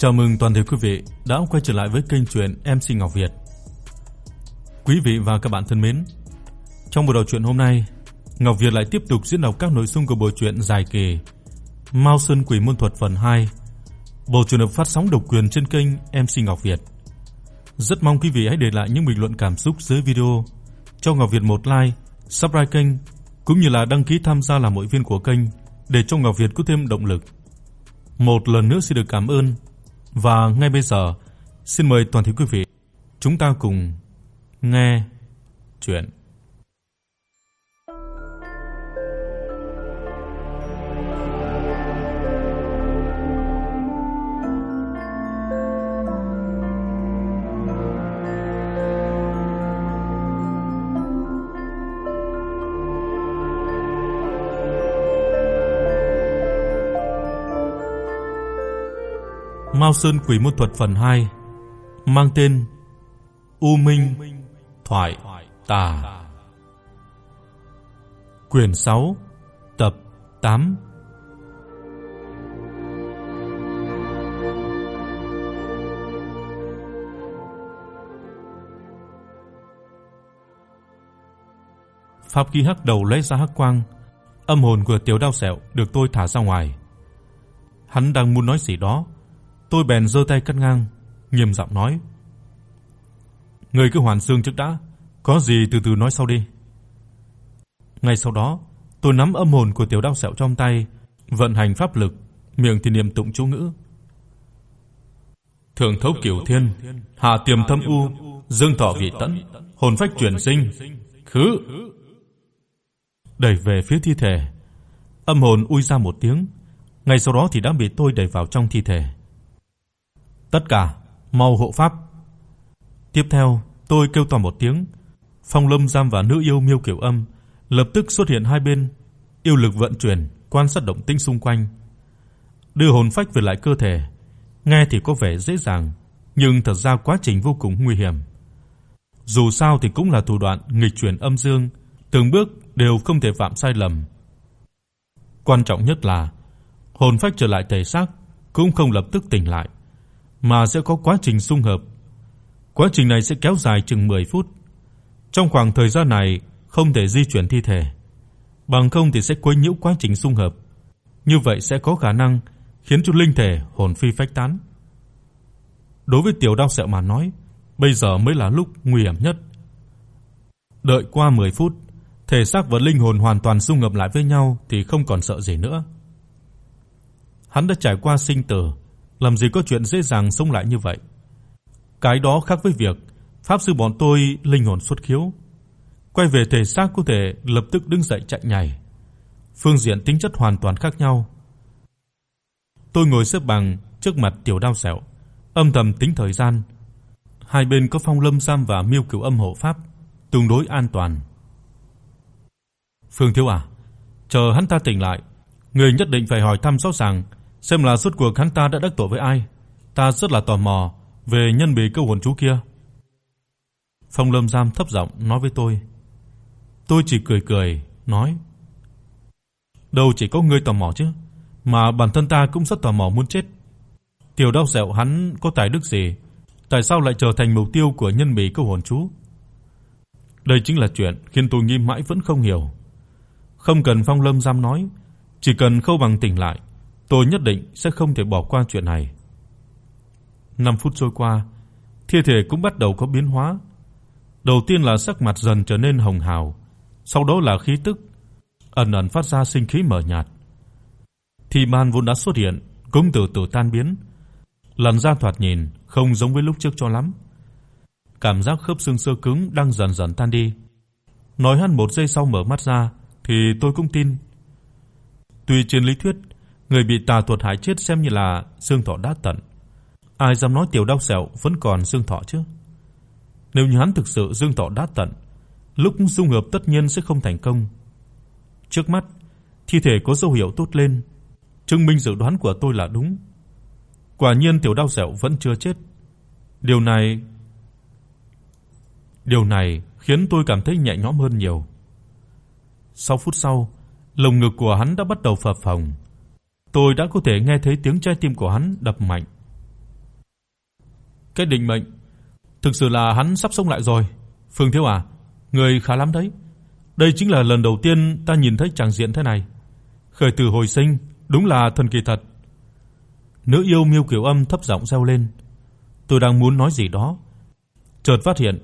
Chào mừng toàn thể quý vị đã quay trở lại với kênh truyện MC Ngọc Việt. Quý vị và các bạn thân mến, trong buổi đọc truyện hôm nay, Ngọc Việt lại tiếp tục diễn đọc các nội dung của bộ truyện dài kỳ Mao Sơn Quỷ Môn Thuật phần 2. Bộ truyện được phát sóng độc quyền trên kênh MC Ngọc Việt. Rất mong quý vị hãy để lại những bình luận cảm xúc dưới video, cho Ngọc Việt một like, subscribe kênh cũng như là đăng ký tham gia làm hội viên của kênh để cho Ngọc Việt có thêm động lực. Một lần nữa xin được cảm ơn và ngay bây giờ, xin mời toàn thể quý vị chúng ta cùng nghe truyện Mao Sơn Quỷ môn thuật phần 2 mang tên U Minh Thoại Tà. Quyển 6, tập 8. Pháp khí hắc đầu lấy ra hắc quang, âm hồn của Tiểu Đao Sẹo được tôi thả ra ngoài. Hắn đang muốn nói gì đó, Tôi bèn giơ tay cắt ngang, nghiêm giọng nói: "Ngươi cứ hoàn xương trước đã, có gì từ từ nói sau đi." Ngay sau đó, tôi nắm âm hồn của tiểu đao sẹo trong tay, vận hành pháp lực, miệng thì niệm tụng chú ngữ. Thường thấu cửu thiên, hạ tiềm thâm u, dương thọ vị tẫn, hồn phách chuyển sinh, khứ. Đẩy về phía thi thể, âm hồn ui ra một tiếng, ngay sau đó thì đã bị tôi đẩy vào trong thi thể. Tất cả mau hộ pháp. Tiếp theo, tôi kêu to một tiếng, Phong Lâm Giam và nữ yêu Miêu Kiều Âm lập tức xuất hiện hai bên, yêu lực vận chuyển, quan sát động tĩnh xung quanh. Đưa hồn phách về lại cơ thể, nghe thì có vẻ dễ dàng, nhưng thật ra quá trình vô cùng nguy hiểm. Dù sao thì cũng là thủ đoạn nghịch chuyển âm dương, từng bước đều không thể phạm sai lầm. Quan trọng nhất là hồn phách trở lại thể xác cũng không lập tức tỉnh lại mà sẽ có quá trình xung hợp. Quá trình này sẽ kéo dài chừng 10 phút. Trong khoảng thời gian này không thể di chuyển thi thể, bằng không thì sẽ quấy nhiễu quá trình xung hợp. Như vậy sẽ có khả năng khiến cho linh thể hồn phi phách tán. Đối với tiểu đao sẹo mà nói, bây giờ mới là lúc nguy hiểm nhất. Đợi qua 10 phút, thể xác và linh hồn hoàn toàn xung hợp lại với nhau thì không còn sợ gì nữa. Hắn đã trải qua sinh tử, làm gì có chuyện dễ dàng sống lại như vậy. Cái đó khác với việc pháp sư bọn tôi linh hồn xuất khiếu, quay về thể xác có thể lập tức đứng dậy chạy nhảy. Phương diện tính chất hoàn toàn khác nhau. Tôi ngồi xếp bằng trước mặt tiểu đao sẹo, âm thầm tính thời gian. Hai bên có Phong Lâm Sam và Miêu Cửu Âm hộ pháp, tương đối an toàn. Phương Thiếu à, chờ hắn ta tỉnh lại, người nhất định phải hỏi thăm rõ ràng xem là rốt cuộc hắn ta đã đắc tội với ai. Ta rất là tò mò về nhân bề câu hồn chú kia. Phong Lâm Giam thấp giọng nói với tôi. Tôi chỉ cười cười, nói: "Đâu chỉ có ngươi tò mò chứ, mà bản thân ta cũng rất tò mò muốn chết. Tiểu Đao Dẹo hắn có tài đức gì, tại sao lại trở thành mục tiêu của nhân bề câu hồn chú?" Đây chính là chuyện khiến tôi nghi mãi vẫn không hiểu. Không cần Phong Lâm Giam nói, chỉ cần Khâu Bằng tỉnh lại, Tôi nhất định sẽ không thể bỏ qua chuyện này. 5 phút trôi qua, thi thể cũng bắt đầu có biến hóa. Đầu tiên là sắc mặt dần trở nên hồng hào, sau đó là khí tức ẩn ẩn phát ra sinh khí mờ nhạt. Thì man vốn đã xuất hiện, cũng từ từ tan biến. Lần ra thoạt nhìn không giống với lúc trước cho lắm. Cảm giác khớp xương sơ cứng đang dần dần tan đi. Nói hắn một giây sau mở mắt ra thì tôi cũng tin. Tuy trên lý thuyết người bị tà thuật hại chết xem như là xương thọ đã tận. Ai dám nói tiểu đau sẹo vẫn còn xương thọ chứ? Nếu như hắn thực sự xương thọ đã tận, lúc dung hợp tất nhiên sẽ không thành công. Trước mắt, thi thể có dấu hiệu tốt lên, chứng minh dự đoán của tôi là đúng. Quả nhiên tiểu đau sẹo vẫn chưa chết. Điều này Điều này khiến tôi cảm thấy nhẹ nhõm hơn nhiều. 6 phút sau, lồng ngực của hắn đã bắt đầu phập phồng. Tôi đã có thể nghe thấy tiếng trái tim của hắn đập mạnh. Cái định mệnh, thực sự là hắn sắp sống lại rồi. Phương Thiếu à, người khá lắm đấy. Đây chính là lần đầu tiên ta nhìn thấy chàng diện thế này. Khởi tử hồi sinh, đúng là thần kỳ thật. Nữ yêu Miêu Kiều Âm thấp giọng reo lên. Tôi đang muốn nói gì đó, chợt phát hiện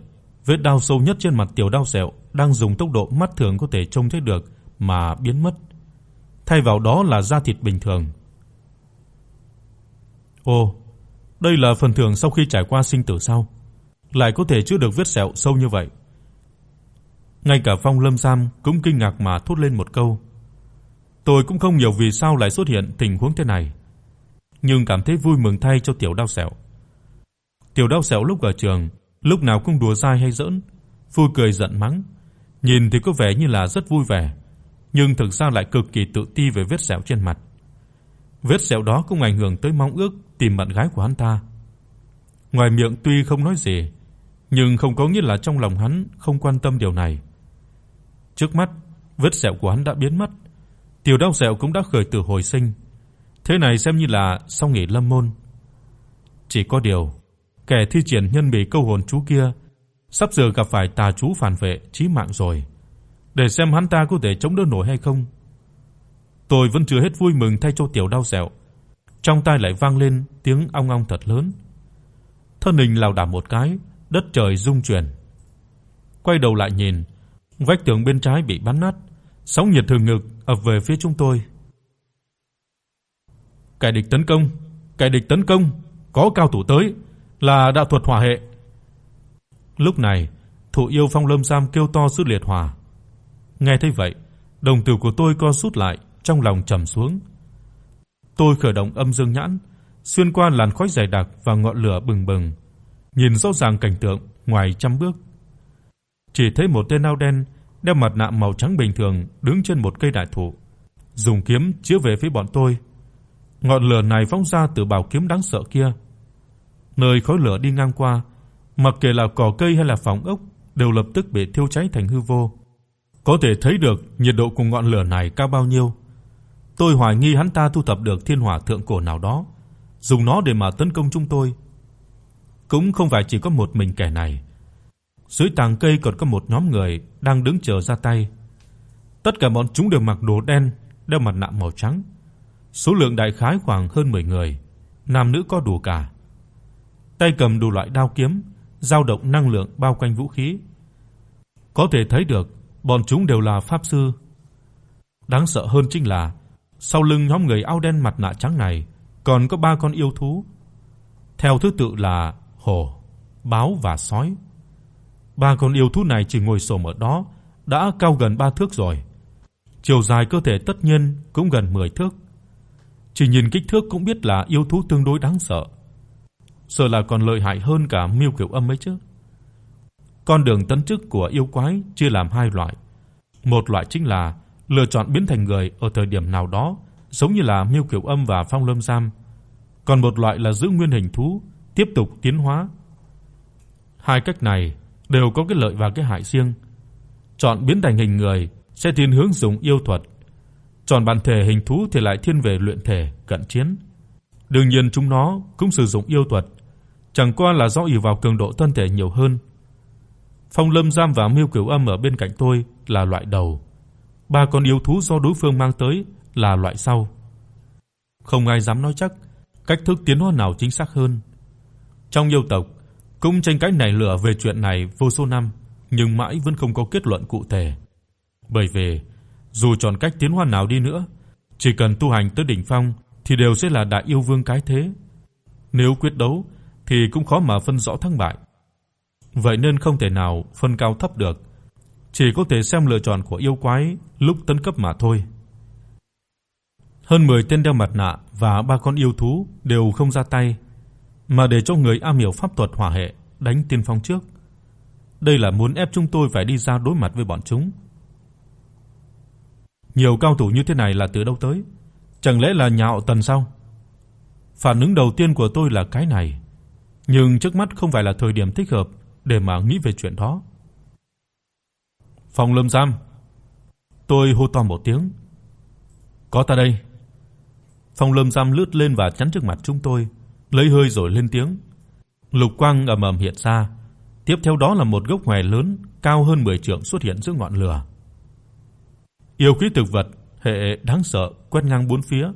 vết đau sâu nhất trên mặt tiểu đau sẹo đang dùng tốc độ mắt thường có thể trông thấy được mà biến mất. Thay vào đó là da thịt bình thường. Ồ, đây là phần thưởng sau khi trải qua sinh tử sao? Lại có thể chữa được vết sẹo sâu như vậy. Ngay cả Phong Lâm Sam cũng kinh ngạc mà thốt lên một câu. Tôi cũng không hiểu vì sao lại xuất hiện tình huống thế này, nhưng cảm thấy vui mừng thay cho tiểu đau sẹo. Tiểu đau sẹo lúc ở trường, lúc nào cũng đùa dai hay giỡn, vui cười giận mắng, nhìn thì có vẻ như là rất vui vẻ, nhưng thực ra lại cực kỳ tự ti về vết sẹo trên mặt. Vết sẹo đó cũng ảnh hưởng tới mong ước tìm bạn gái của hắn ta. Ngoài miệng tuy không nói gì, nhưng không có nghĩa là trong lòng hắn không quan tâm điều này. Trước mắt, vết sẹo của hắn đã biến mất, tiểu đau sẹo cũng đã khởi tử hồi sinh. Thế này xem như là xong nghỉ lâm môn. Chỉ có điều, kẻ thi triển nhân bị câu hồn chú kia sắp giờ gặp phải tà chú phản vệ chí mạng rồi, để xem hắn ta có thể chống đỡ nổi hay không. Tôi vẫn chưa hết vui mừng thay cho tiểu đau sẹo. Trong tai lại vang lên tiếng ong ong thật lớn. Thân hình lảo đảo một cái, đất trời rung chuyển. Quay đầu lại nhìn, vách tường bên trái bị bắn nát, sóng nhiệt thường ngực ập về phía chúng tôi. Kẻ địch tấn công, kẻ địch tấn công, có cao thủ tới, là đạo thuật hỏa hệ. Lúc này, thủ Yêu Phong Lâm Sam kêu to sự liệt hỏa. Nghe thấy vậy, đồng tử của tôi co rút lại, trong lòng trầm xuống. Tôi khởi động âm dương nhãn, xuyên qua làn khói dày đặc và ngọn lửa bừng bừng, nhìn rõ ràng cảnh tượng ngoài trăm bước. Chỉ thấy một tên áo đen đeo mặt nạ màu trắng bình thường đứng trên một cây đại thụ, dùng kiếm chĩa về phía bọn tôi. Ngọn lửa này phóng ra từ bảo kiếm đáng sợ kia. Nơi khói lửa đi ngang qua, mặc kệ là cỏ cây hay là phòng ốc đều lập tức bị thiêu cháy thành hư vô. Có thể thấy được nhiệt độ của ngọn lửa này cao bao nhiêu. Tôi hoài nghi hắn ta thu thập được thiên hỏa thượng cổ nào đó, dùng nó để mà tấn công chúng tôi. Cũng không phải chỉ có một mình kẻ này. Dưới tàng cây còn có một nhóm người đang đứng chờ ra tay. Tất cả bọn chúng đều mặc đồ đen, đeo mặt nạ màu trắng. Số lượng đại khái khoảng hơn 10 người, nam nữ có đủ cả. Tay cầm đủ loại đao kiếm, dao động năng lượng bao quanh vũ khí. Có thể thấy được bọn chúng đều là pháp sư. Đáng sợ hơn chính là sau lưng nhóm người áo đen mặt nạ trắng này còn có ba con yêu thú. Theo thứ tự là hổ, báo và sói. Ba con yêu thú này chỉ ngồi xổm ở đó đã cao gần 3 thước rồi. Chiều dài cơ thể tất nhiên cũng gần 10 thước. Chỉ nhìn kích thước cũng biết là yêu thú tương đối đáng sợ. Sợ là còn lợi hại hơn cả Miêu Kiều Âm ấy chứ. Con đường tấn chức của yêu quái chia làm hai loại. Một loại chính là lựa chọn biến thành người ở thời điểm nào đó, giống như là Miêu Kiều Âm và Phong Lâm Giam. Còn một loại là giữ nguyên hình thú, tiếp tục tiến hóa. Hai cách này đều có cái lợi và cái hại riêng. Chọn biến thành hình người sẽ thiên hướng dùng yêu thuật, chọn bản thể hình thú thì lại thiên về luyện thể, cận chiến. Đương nhiên chúng nó cũng sử dụng yêu thuật, chẳng qua là do ỷ vào cường độ thân thể nhiều hơn. Phong Lâm Giam và Miêu Kiều Âm ở bên cạnh tôi là loại đầu. Ba con yêu thú do đối phương mang tới là loại sau. Không ai dám nói chắc cách thức tiến hóa nào chính xác hơn. Trong yêu tộc cũng tranh cãi nảy lửa về chuyện này vô số năm, nhưng mãi vẫn không có kết luận cụ thể. Bởi vì dù chọn cách tiến hóa nào đi nữa, chỉ cần tu hành tới đỉnh phong thì đều sẽ là đại yêu vương cái thế. Nếu quyết đấu thì cũng khó mà phân rõ thắng bại. Vậy nên không thể nào phân cao thấp được, chỉ có thể xem lựa chọn của yêu quái lúc tấn cấp mà thôi. Hơn 10 tên đeo mặt nạ và ba con yêu thú đều không ra tay, mà để cho người am hiểu pháp thuật hỏa hệ đánh tiên phong trước. Đây là muốn ép chúng tôi phải đi ra đối mặt với bọn chúng. Nhiều cao thủ như thế này là từ đâu tới? Chẳng lẽ là nhà họ Tần sao? Phản ứng đầu tiên của tôi là cái này, nhưng trước mắt không phải là thời điểm thích hợp để mà nghĩ về chuyện đó. Phòng Lâm Giam. Tôi hô to một tiếng. Có ta đây. Phòng Lâm Giam lướt lên và chắn trước mặt chúng tôi, lấy hơi rồi lên tiếng. Lục quang ầm ầm hiện ra, tiếp theo đó là một gốc hoè lớn cao hơn 10 trượng xuất hiện giữa ngọn lửa. Yêu khí thực vật hệ đáng sợ quét ngang bốn phía.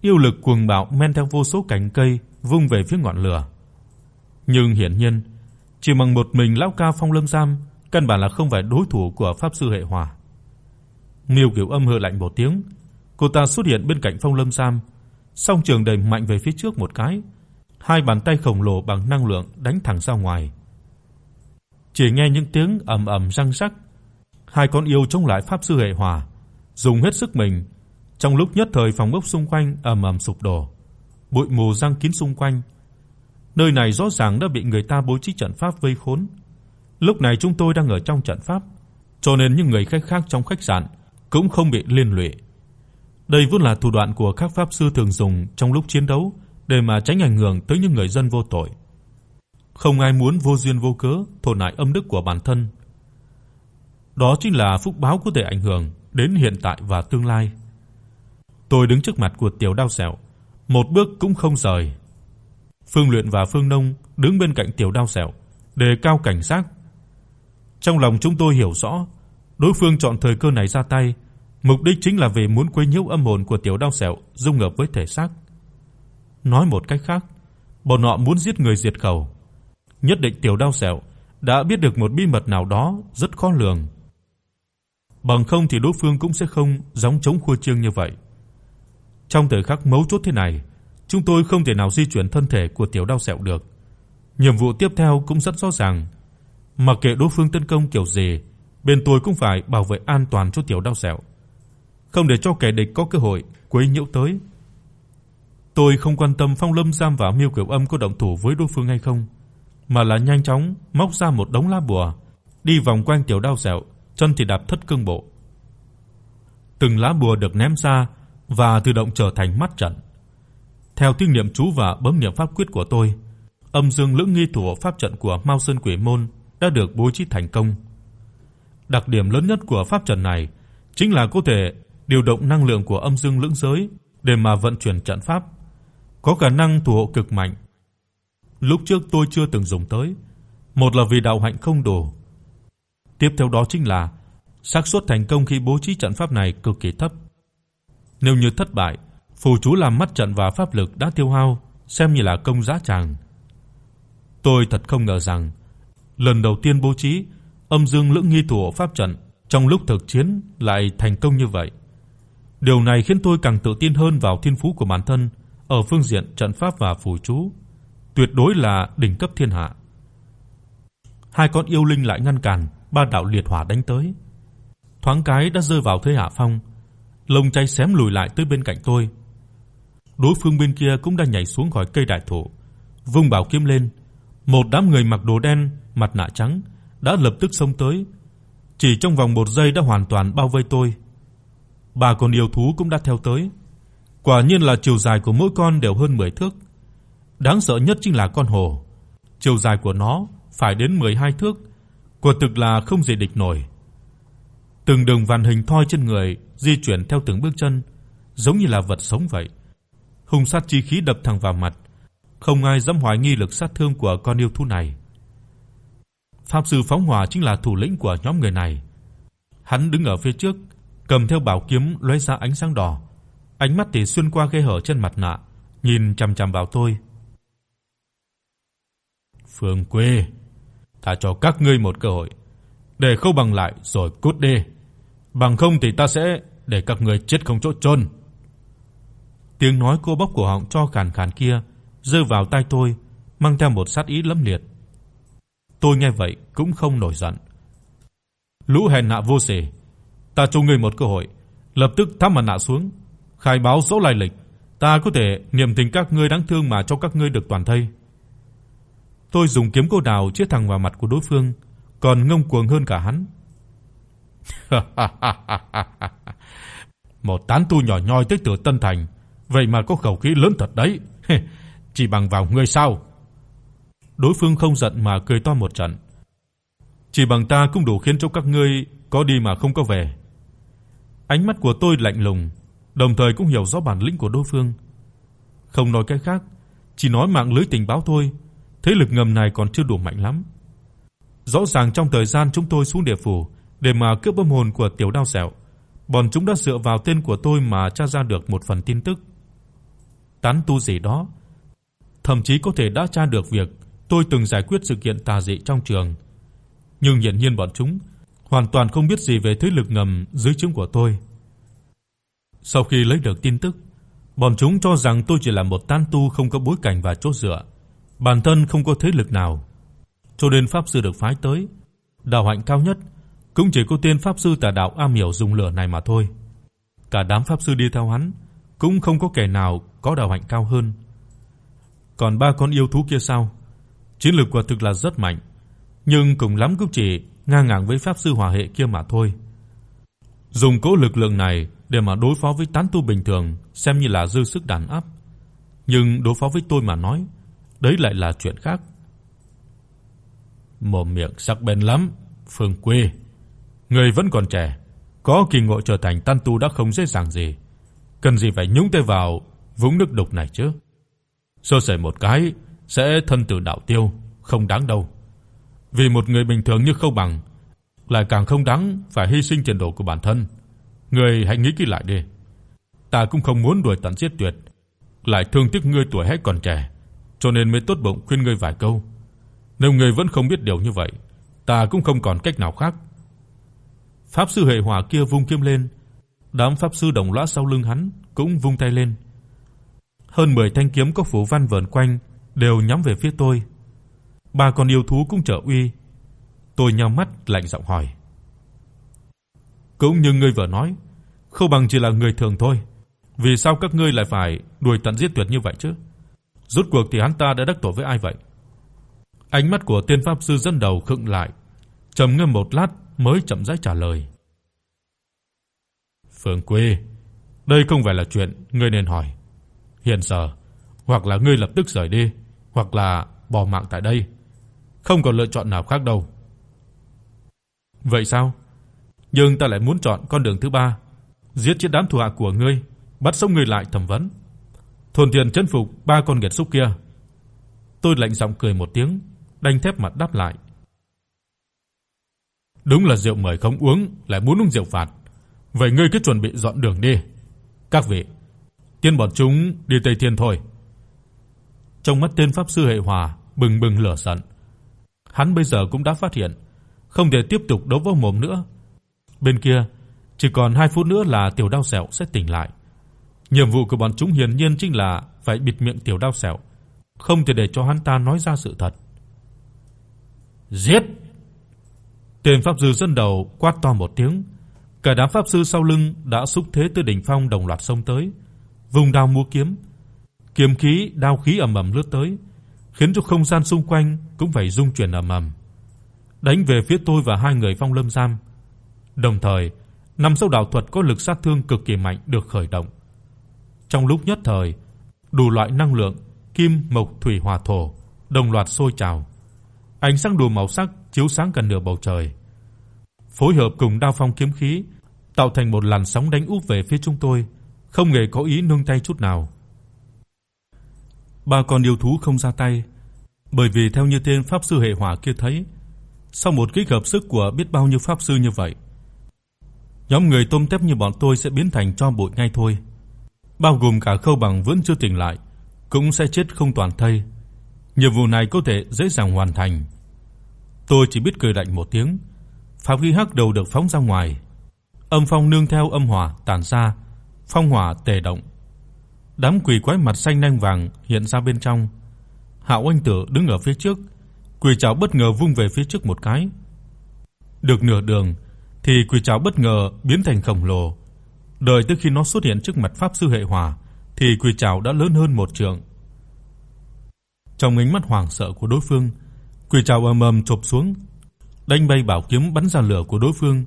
Yêu lực cuồng bạo men theo vô số cành cây vung về phía ngọn lửa. Nhưng hiển nhiên, chỉ bằng một mình lão ca Phong Lâm Giam căn bản là không phải đối thủ của pháp sư hệ hỏa. Miêu Kiều Âm hừ lạnh một tiếng, cô ta xuất hiện bên cạnh Phong Lâm Giam, song trường đẩy mạnh về phía trước một cái, hai bàn tay khổng lồ bằng năng lượng đánh thẳng ra ngoài. Chỉ nghe những tiếng ầm ầm răng rắc, hai con yêu chống lại pháp sư hệ hỏa, dùng hết sức mình, trong lúc nhất thời phòng ốc xung quanh ầm ầm sụp đổ, bụi mù giăng kín xung quanh. Nơi này rõ ràng đã bị người ta bố trí trận pháp vây khốn. Lúc này chúng tôi đang ở trong trận pháp, cho nên những người khách khác trong khách sạn cũng không bị liên lụy. Đây vốn là thủ đoạn của các pháp sư thường dùng trong lúc chiến đấu để mà tránh ảnh hưởng tới những người dân vô tội. Không ai muốn vô duyên vô cớ thôn hại âm đức của bản thân. Đó chính là phúc báo có thể ảnh hưởng đến hiện tại và tương lai. Tôi đứng trước mặt của Tiểu Đao Sẹo, một bước cũng không rời. Phương Luyện và Phương Nông đứng bên cạnh Tiểu Đao Sẹo, đề cao cảnh giác. Trong lòng chúng tôi hiểu rõ, đối phương chọn thời cơ này ra tay, mục đích chính là vì muốn quấy nhiễu âm hồn của Tiểu Đao Sẹo dung hợp với thể xác. Nói một cách khác, bọn họ muốn giết người diệt khẩu. Nhất định Tiểu Đao Sẹo đã biết được một bí mật nào đó rất khó lường. Bằng không thì đối phương cũng sẽ không giống chống khua chiêng như vậy. Trong thời khắc mấu chốt thế này, chúng tôi không thể nào di chuyển thân thể của Tiểu Đao Sẹo được. Nhiệm vụ tiếp theo cũng rất rõ ràng, mặc kệ đối phương tấn công kiểu gì, bên tôi cũng phải bảo vệ an toàn cho Tiểu Đao Sẹo, không để cho kẻ địch có cơ hội quấy nhiễu tới. Tôi không quan tâm Phong Lâm Giam và Miêu Kiều Âm có động thủ với đối phương hay không, mà là nhanh chóng móc ra một đống lá bùa, đi vòng quanh Tiểu Đao Sẹo, chân thì đạp thất cương bộ. Từng lá bùa được ném ra và tự động trở thành mắt trận. Theo tiếng niệm chú và bấm niệm pháp quyết của tôi, âm dương lưỡng nghi thủ pháp trận của Mao Sơn Quỷ môn đã được bố trí thành công. Đặc điểm lớn nhất của pháp trận này chính là có thể điều động năng lượng của âm dương lưỡng giới để mà vận chuyển trận pháp, có khả năng thủ hộ cực mạnh. Lúc trước tôi chưa từng dùng tới, một là vì đạo hạnh không đủ. Tiếp theo đó chính là xác suất thành công khi bố trí trận pháp này cực kỳ thấp. Nếu như thất bại, phù chú làm mắt trận và pháp lực đã tiêu hao, xem như là công giá tràng. Tôi thật không ngờ rằng lần đầu tiên bố trí âm dương lưỡng nghi thủ pháp trận trong lúc thực chiến lại thành công như vậy. Điều này khiến tôi càng tự tin hơn vào thiên phú của bản thân ở phương diện trận pháp và phù chú, tuyệt đối là đỉnh cấp thiên hạ. Hai con yêu linh lại ngăn cản ba đạo liệt hỏa đánh tới. Thoáng cái đã rơi vào thế hạ phong, lông cháy xém lùi lại tới bên cạnh tôi. Đối phương bên kia cũng đã nhảy xuống khỏi cây đại thụ, vung bảo kiếm lên, một đám người mặc đồ đen, mặt nạ trắng đã lập tức xông tới, chỉ trong vòng 1 giây đã hoàn toàn bao vây tôi. Ba con yêu thú cũng đã theo tới. Quả nhiên là chiều dài của mỗi con đều hơn 10 thước. Đáng sợ nhất chính là con hổ. Chiều dài của nó phải đến 12 thước, quả thực là không gì địch nổi. Từng đường vằn hình thoi trên người di chuyển theo từng bước chân, giống như là vật sống vậy. Hung sát chi khí đập thẳng vào mặt, không ai dám hoài nghi lực sát thương của con yêu thú này. Pháp sư phóng hỏa chính là thủ lĩnh của nhóm người này. Hắn đứng ở phía trước, cầm theo bảo kiếm lóe ra ánh sáng đỏ, ánh mắt thì xuyên qua khe hở trên mặt nạ, nhìn chằm chằm vào tôi. Phương Quê, ta cho các ngươi một cơ hội, để khâu bằng lại rồi cút đi. Bằng không thì ta sẽ để các ngươi chết không chỗ chôn. Tiếng nói cô bóc cổ họng cho khàn khàn kia rơi vào tai tôi, mang theo một sát ý lẫm liệt. Tôi nghe vậy cũng không nổi giận. Lũ hèn hạ vô sỉ, ta cho ngươi một cơ hội, lập tức thắm mặt nạ xuống, khai báo số lai lịch, ta có thể niệm tình các ngươi đáng thương mà cho các ngươi được toàn thây. Tôi dùng kiếm cô đào chĩa thẳng vào mặt của đối phương, còn ngông cuồng hơn cả hắn. một tán tu nhỏ nhoi tới từ Tân Thành, vậy mà có khẩu khí lớn thật đấy. Chỉ bằng vào ngươi sao? Đối phương không giận mà cười to một trận. Chỉ bằng ta cũng đủ khiến cho các ngươi có đi mà không có về. Ánh mắt của tôi lạnh lùng, đồng thời cũng hiểu rõ bản lĩnh của đối phương. Không nói cái khác, chỉ nói mạng lưới tình báo thôi, thế lực ngầm này còn chưa đủ mạnh lắm. Rõ ràng trong thời gian chúng tôi xuống địa phủ để mà cướp âm hồn của tiểu đao sẹo, bọn chúng đã dựa vào tên của tôi mà tra ra được một phần tin tức. Tán tu gì đó, thậm chí có thể đã tra được việc tôi từng giải quyết sự kiện tà dị trong trường. Nhưng hiển nhiên bọn chúng hoàn toàn không biết gì về thế lực ngầm dưới trướng của tôi. Sau khi lấy được tin tức, bọn chúng cho rằng tôi chỉ là một tán tu không có bối cảnh và chỗ dựa, bản thân không có thế lực nào. Cho nên pháp sư được phái tới, đạo hạnh cao nhất cũng chỉ có tên pháp sư tà đạo am hiểu dùng lửa này mà thôi. Cả đám pháp sư đi theo hắn cũng không có kẻ nào có đạo hạnh cao hơn. Còn ba con yêu thú kia sao? Chiến lược quả thực là rất mạnh, nhưng cùng lắm cũng chỉ ngang ngang với pháp sư hỏa hệ kia mà thôi. Dùng cố lực lượng này để mà đối phó với tán tu bình thường xem như là dư sức đàn áp, nhưng đối phó với tôi mà nói, đấy lại là chuyện khác. Mồm miệng sắc bén lắm, Phương Quê. Người vẫn còn trẻ, có kỳ ngộ trở thành tán tu đã không dễ dàng gì, cần gì phải nhúng tay vào vũng nước đục này chứ. Sơ sẩy một cái sẽ thân tử đạo tiêu, không đáng đâu. Vì một người bình thường như Khâu Bằng lại càng không đáng phải hy sinh tiền đồ của bản thân. Ngươi hãy nghĩ kỹ lại đi. Ta cũng không muốn đuổi tận giết tuyệt, lại thương tiếc ngươi tuổi hết còn trẻ, cho nên mới tốt bụng khuyên ngươi vài câu. Nếu ngươi vẫn không biết điều như vậy, ta cũng không còn cách nào khác. Pháp sư hệ hỏa kia vung kiếm lên, đám pháp sư đồng lõa sau lưng hắn cũng vung tay lên. Hơn 10 thanh kiếm có phủ văn vờn quanh đều nhắm về phía tôi. Ba con yêu thú cũng trợ uy. Tôi nhíu mắt lạnh giọng hỏi: "Cũng như ngươi vừa nói, Khâu Bằng chỉ là người thường thôi, vì sao các ngươi lại phải đuổi tận giết tuyệt như vậy chứ? Rốt cuộc thì hắn ta đã đắc tội với ai vậy?" Ánh mắt của tiên pháp sư dẫn đầu khựng lại, trầm ngâm một lát mới chậm rãi trả lời. "Phương Quê, đây không phải là chuyện ngươi nên hỏi. Hiện giờ, hoặc là ngươi lập tức rời đi, hoặc là bỏ mạng tại đây. Không còn lựa chọn nào khác đâu." "Vậy sao? Nhưng ta lại muốn chọn con đường thứ ba, giết chết đám thủ hạ của ngươi, bắt sống ngươi lại thẩm vấn. Thuần Tiền trấn phục ba con nghiệt xúc kia." Tôi lạnh giọng cười một tiếng, đanh thép mặt đáp lại. Đúng là rượu mời không uống, lại muốn uống rượu phạt. Vậy ngươi cứ chuẩn bị dọn đường đi. Các vị, tiên bọn chúng đi Tây Thiên thôi. Trong mắt tên pháp sư hệ hòa bừng bừng lửa giận. Hắn bây giờ cũng đã phát hiện, không thể tiếp tục đấu võ mồm nữa. Bên kia, chỉ còn 2 phút nữa là tiểu đao sẹo sẽ tỉnh lại. Nhiệm vụ của bọn chúng hiển nhiên chính là phải bịt miệng tiểu đao sẹo, không thể để cho hắn ta nói ra sự thật. Giết! Tên pháp sư dẫn đầu quát to một tiếng, cả đám pháp sư sau lưng đã xúc thế từ đỉnh phong đồng loạt xông tới, vùng đao múa kiếm, kiếm khí, đao khí ầm ầm lướt tới, khiến cho không gian xung quanh cũng phải rung chuyển ầm ầm. Đánh về phía tôi và hai người phong lâm giam. Đồng thời, năm sâu đạo thuật có lực sát thương cực kỳ mạnh được khởi động. Trong lúc nhất thời, đủ loại năng lượng kim, mộc, thủy, hỏa, thổ đồng loạt sôi trào. Ánh sáng đủ màu sắc chiếu sáng gần nửa bầu trời. Phối hợp cùng đao phong kiếm khí, tạo thành một làn sóng đánh úp về phía chúng tôi, không hề có ý nương tay chút nào. Ba con yêu thú không ra tay, bởi vì theo như tên pháp sư hệ hỏa kia thấy, sau một kích hợp sức của biết bao nhiêu pháp sư như vậy, nhóm người tôm tép như bọn tôi sẽ biến thành tro bụi ngay thôi. Bao gồm cả Khâu Bằng vẫn chưa tỉnh lại, cũng sẽ chết không toàn thây. Nhiệm vụ này có thể dễ dàng hoàn thành. Tôi chỉ biết cười lạnh một tiếng, pháp khí hắc đầu được phóng ra ngoài. Âm phong nương theo âm hỏa tản ra, phong hỏa tề động. Đám quỷ quái mặt xanh nanh vàng hiện ra bên trong. Hạo Anh Tử đứng ở phía trước, quỷ trảo bất ngờ vung về phía trước một cái. Được nửa đường thì quỷ trảo bất ngờ biến thành khổng lồ. Đợi tới khi nó xuất hiện trước mặt pháp sư hệ hỏa thì quỷ trảo đã lớn hơn một trượng. Trong ánh mắt hoảng sợ của đối phương, quỷ trảo ầm ầm chộp xuống, đánh bay bảo kiếm bắn ra lửa của đối phương,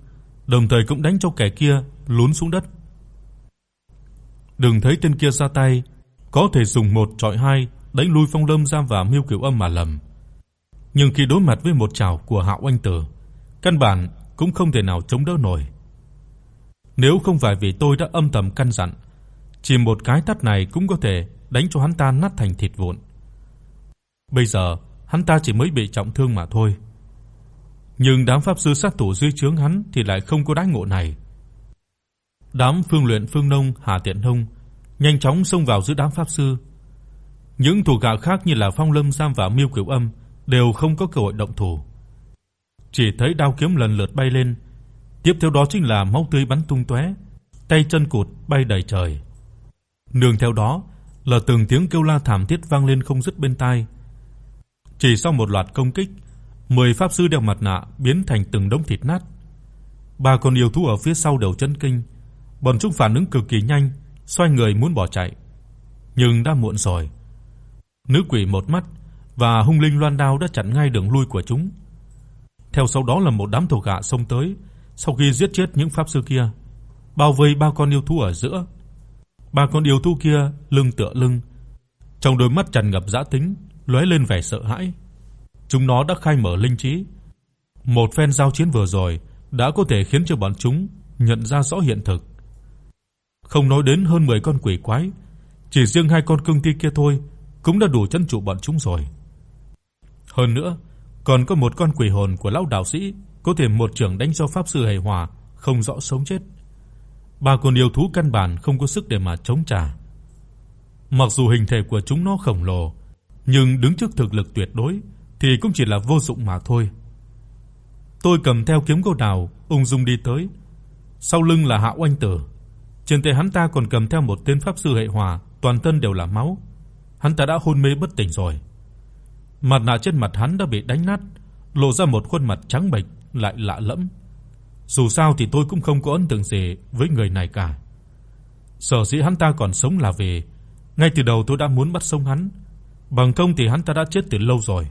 đồng thời cũng đánh cho kẻ kia lún xuống đất. Đừng thấy tên kia ra tay, có thể dùng một trọi hai đánh lui Phong Lâm Giang và Miêu Kiều Âm mà lầm. Nhưng khi đối mặt với một trảo của Hạo Anh Tử, căn bản cũng không thể nào chống đỡ nổi. Nếu không phải vì tôi đã âm thầm căn dặn, chỉ một cái tát này cũng có thể đánh cho hắn ta nát thành thịt vụn. Bây giờ, hắn ta chỉ mới bị trọng thương mà thôi. Nhưng đám pháp sư sát thủ dưới trướng hắn thì lại không có đãi ngộ này. Đám phương luyện phương nông Hà Tiện Nông nhanh chóng xông vào giữa đám pháp sư. Những thủ gã khác như là Phong Lâm Giam và Miêu Cửu Âm đều không có cơ hội động thủ. Chỉ thấy đao kiếm lần lượt bay lên, tiếp theo đó chính là máu tươi bắn tung tóe, tay chân cụt bay đầy trời. Nương theo đó là từng tiếng kêu la thảm thiết vang lên không dứt bên tai. Chỉ sau một loạt công kích, 10 pháp sư đeo mặt nạ biến thành từng đống thịt nát. Ba con yêu thú ở phía sau đều chấn kinh, bọn chúng phản ứng cực kỳ nhanh, xoay người muốn bỏ chạy, nhưng đã muộn rồi. Nữ quỷ một mắt và hung linh loan đao đã chặn ngay đường lui của chúng. Theo sau đó là một đám thổ gạ xông tới, sau khi giết chết những pháp sư kia, bao vây ba con yêu thú ở giữa. Ba con yêu thú kia lưng tựa lưng, trong đôi mắt tràn ngập dã tính, lóe lên vẻ sợ hãi. Chúng nó đã khai mở linh trí. Một phen giao chiến vừa rồi đã có thể khiến cho bọn chúng nhận ra rõ hiện thực. Không nói đến hơn 10 con quỷ quái, chỉ riêng hai con cương thi kia thôi cũng đã đủ trấn trụ bọn chúng rồi. Hơn nữa, còn có một con quỷ hồn của lão đạo sĩ có thể một chưởng đánh cho pháp sư hề hòa không rõ sống chết. Ba con yêu thú căn bản không có sức để mà chống trả. Mặc dù hình thể của chúng nó khổng lồ, nhưng đứng trước thực lực tuyệt đối thì cũng chỉ là vô dụng mà thôi. Tôi cầm theo kiếm gỗ đào, ung dung đi tới. Sau lưng là Hạ Oanh Tử. Trên tay hắn ta còn cầm theo một tên pháp sư hệ hỏa, toàn thân đều là máu. Hắn ta đã hôn mê bất tỉnh rồi. Mặt nạ trên mặt hắn đã bị đánh nát, lộ ra một khuôn mặt trắng bệch lại lạ lẫm. Dù sao thì tôi cũng không có ấn tượng gì với người này cả. Sở dĩ hắn ta còn sống là vì ngay từ đầu tôi đã muốn bắt sống hắn, bằng không thì hắn ta đã chết từ lâu rồi.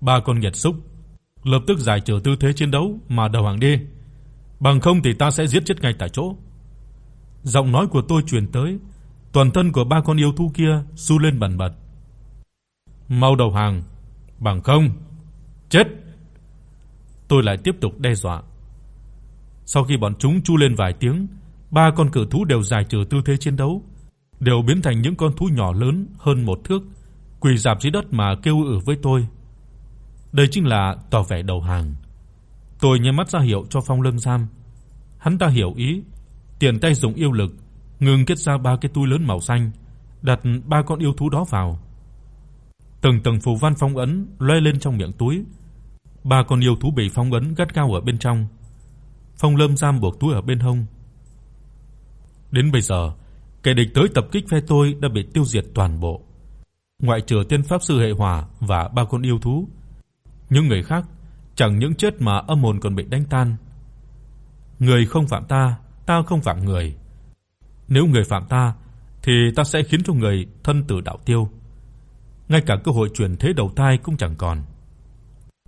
Ba con nghiệt xúc lập tức giải trừ tư thế chiến đấu mà đầu hàng đi, bằng không thì ta sẽ giết chết ngay tại chỗ. Giọng nói của tôi truyền tới, toàn thân của ba con yêu thú kia xu lên bần bật. Mau đầu hàng, bằng không chết. Tôi lại tiếp tục đe dọa. Sau khi bọn chúng chu lên vài tiếng, ba con cự thú đều giải trừ tư thế chiến đấu, đều biến thành những con thú nhỏ lớn hơn một thước, quỳ rạp dưới đất mà kêu ử với tôi. Đây chính là tỏ vẻ đầu hàng. Tôi nhắm mắt ra hiệu cho Phong Lâm Giam. Hắn ta hiểu ý, tiền tay dùng yêu lực, ngừng kết ra ba cái túi lớn màu xanh, đặt ba con yêu thú đó vào. Từng tầng phù văn phong ấn lóe lên trong miệng túi. Ba con yêu thú bị phong ấn gắt gao ở bên trong. Phong Lâm giam buộc túi ở bên hông. Đến bây giờ, kẻ địch tới tập kích phe tôi đã bị tiêu diệt toàn bộ. Ngoại trừ tiên pháp sư hệ hỏa và ba con yêu thú, những người khác chẳng những chết mà âm hồn còn bị đánh tan. Người không phạm ta, ta không phạm người. Nếu người phạm ta thì ta sẽ khiến cho người thân tử đạo tiêu ngay cả cơ hội chuyển thế đầu thai cũng chẳng còn.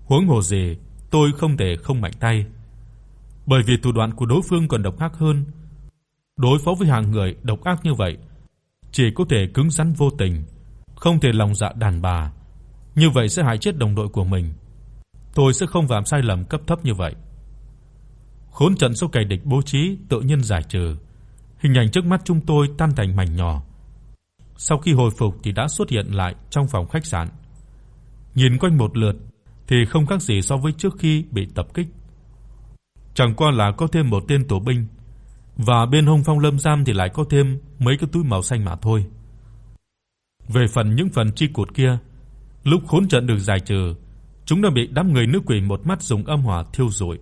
Huống hồ gì, tôi không thể không mạnh tay, bởi vì thủ đoạn của đối phương còn độc ác hơn. Đối phó với hàng người độc ác như vậy, chỉ có thể cứng rắn vô tình, không thể lòng dạ đàn bà, như vậy sẽ hại chết đồng đội của mình. Tôi sẽ không phạm sai lầm cấp thấp như vậy. Khốn trận số kẻ địch bố trí tự nhiên giải trừ, hình ảnh trước mắt chúng tôi tan thành mảnh nhỏ sau khi hồi phục thì đã xuất hiện lại trong phòng khách sạn. Nhìn quanh một lượt thì không khác gì so với trước khi bị tập kích. Chẳng qua là có thêm một tên tù binh và bên hông Phong Lâm giam thì lại có thêm mấy cái túi màu xanh mà thôi. Về phần những phần chi cột kia, lúc khốn trận được giải trừ, chúng đã bị đám người nữ quỷ một mắt dùng âm hỏa thiêu rụi.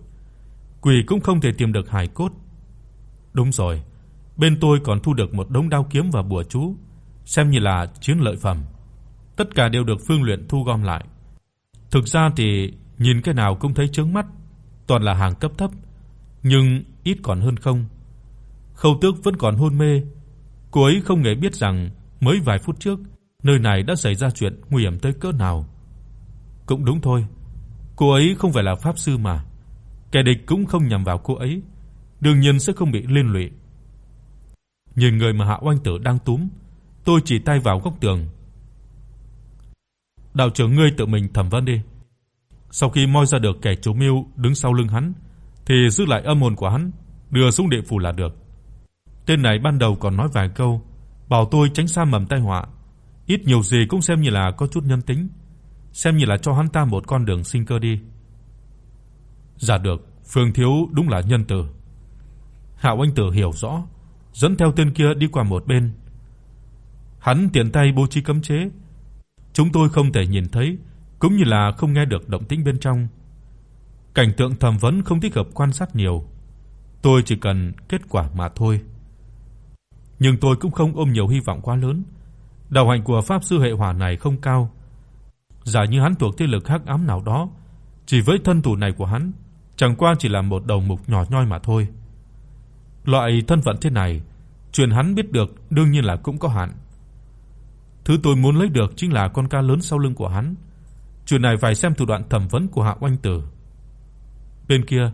Quỷ cũng không thể tìm được hài cốt. Đúng rồi, bên tôi còn thu được một đống đao kiếm và bùa chú xem như là chiến lợi phẩm. Tất cả đều được Phương Luyện thu gom lại. Thực ra thì nhìn cái nào cũng thấy chướng mắt, toàn là hàng cấp thấp, nhưng ít còn hơn không. Khâu Tước vẫn còn hôn mê, cô ấy không hề biết rằng mới vài phút trước nơi này đã xảy ra chuyện nguy hiểm tới cỡ nào. Cũng đúng thôi, cô ấy không phải là pháp sư mà, kẻ địch cũng không nhắm vào cô ấy, đương nhiên sẽ không bị liên lụy. Nhìn người mà Hạ Oanh Tử đang túm, Tôi chỉ tay vào góc tường. "Đạo trưởng ngươi tự mình thẩm vấn đi." Sau khi moi ra được kẻ chủ mưu đứng sau lưng hắn, thì giữ lại âm hồn của hắn, đưa xuống địa phủ là được. Tên này ban đầu còn nói vài câu, bảo tôi tránh xa mầm tai họa, ít nhiều gì cũng xem như là có chút nhân tính, xem như là cho hắn ta một con đường sinh cơ đi. giả được, Phương thiếu đúng là nhân từ. Hạo Anh Tử hiểu rõ, dẫn theo tên kia đi qua một bên. Hắn tiện tay bố trí cấm chế, chúng tôi không thể nhìn thấy, cũng như là không nghe được động tĩnh bên trong. Cảnh tượng thẩm vấn không thích hợp quan sát nhiều, tôi chỉ cần kết quả mà thôi. Nhưng tôi cũng không ôm nhiều hy vọng quá lớn. Đạo hạnh của pháp sư hệ hỏa này không cao. Giả như hắn thuộc thế lực hắc ám nào đó, chỉ với thân thủ này của hắn, chẳng qua chỉ là một đầu mục nhỏ nhoi mà thôi. Loại thân phận thế này, chuyện hắn biết được đương nhiên là cũng có hạn. Thứ tôi muốn lấy được chính là con cá lớn sau lưng của hắn. Chuyện này phải xem thủ đoạn thẩm vấn của Hạ Oanh Tử. Bên kia,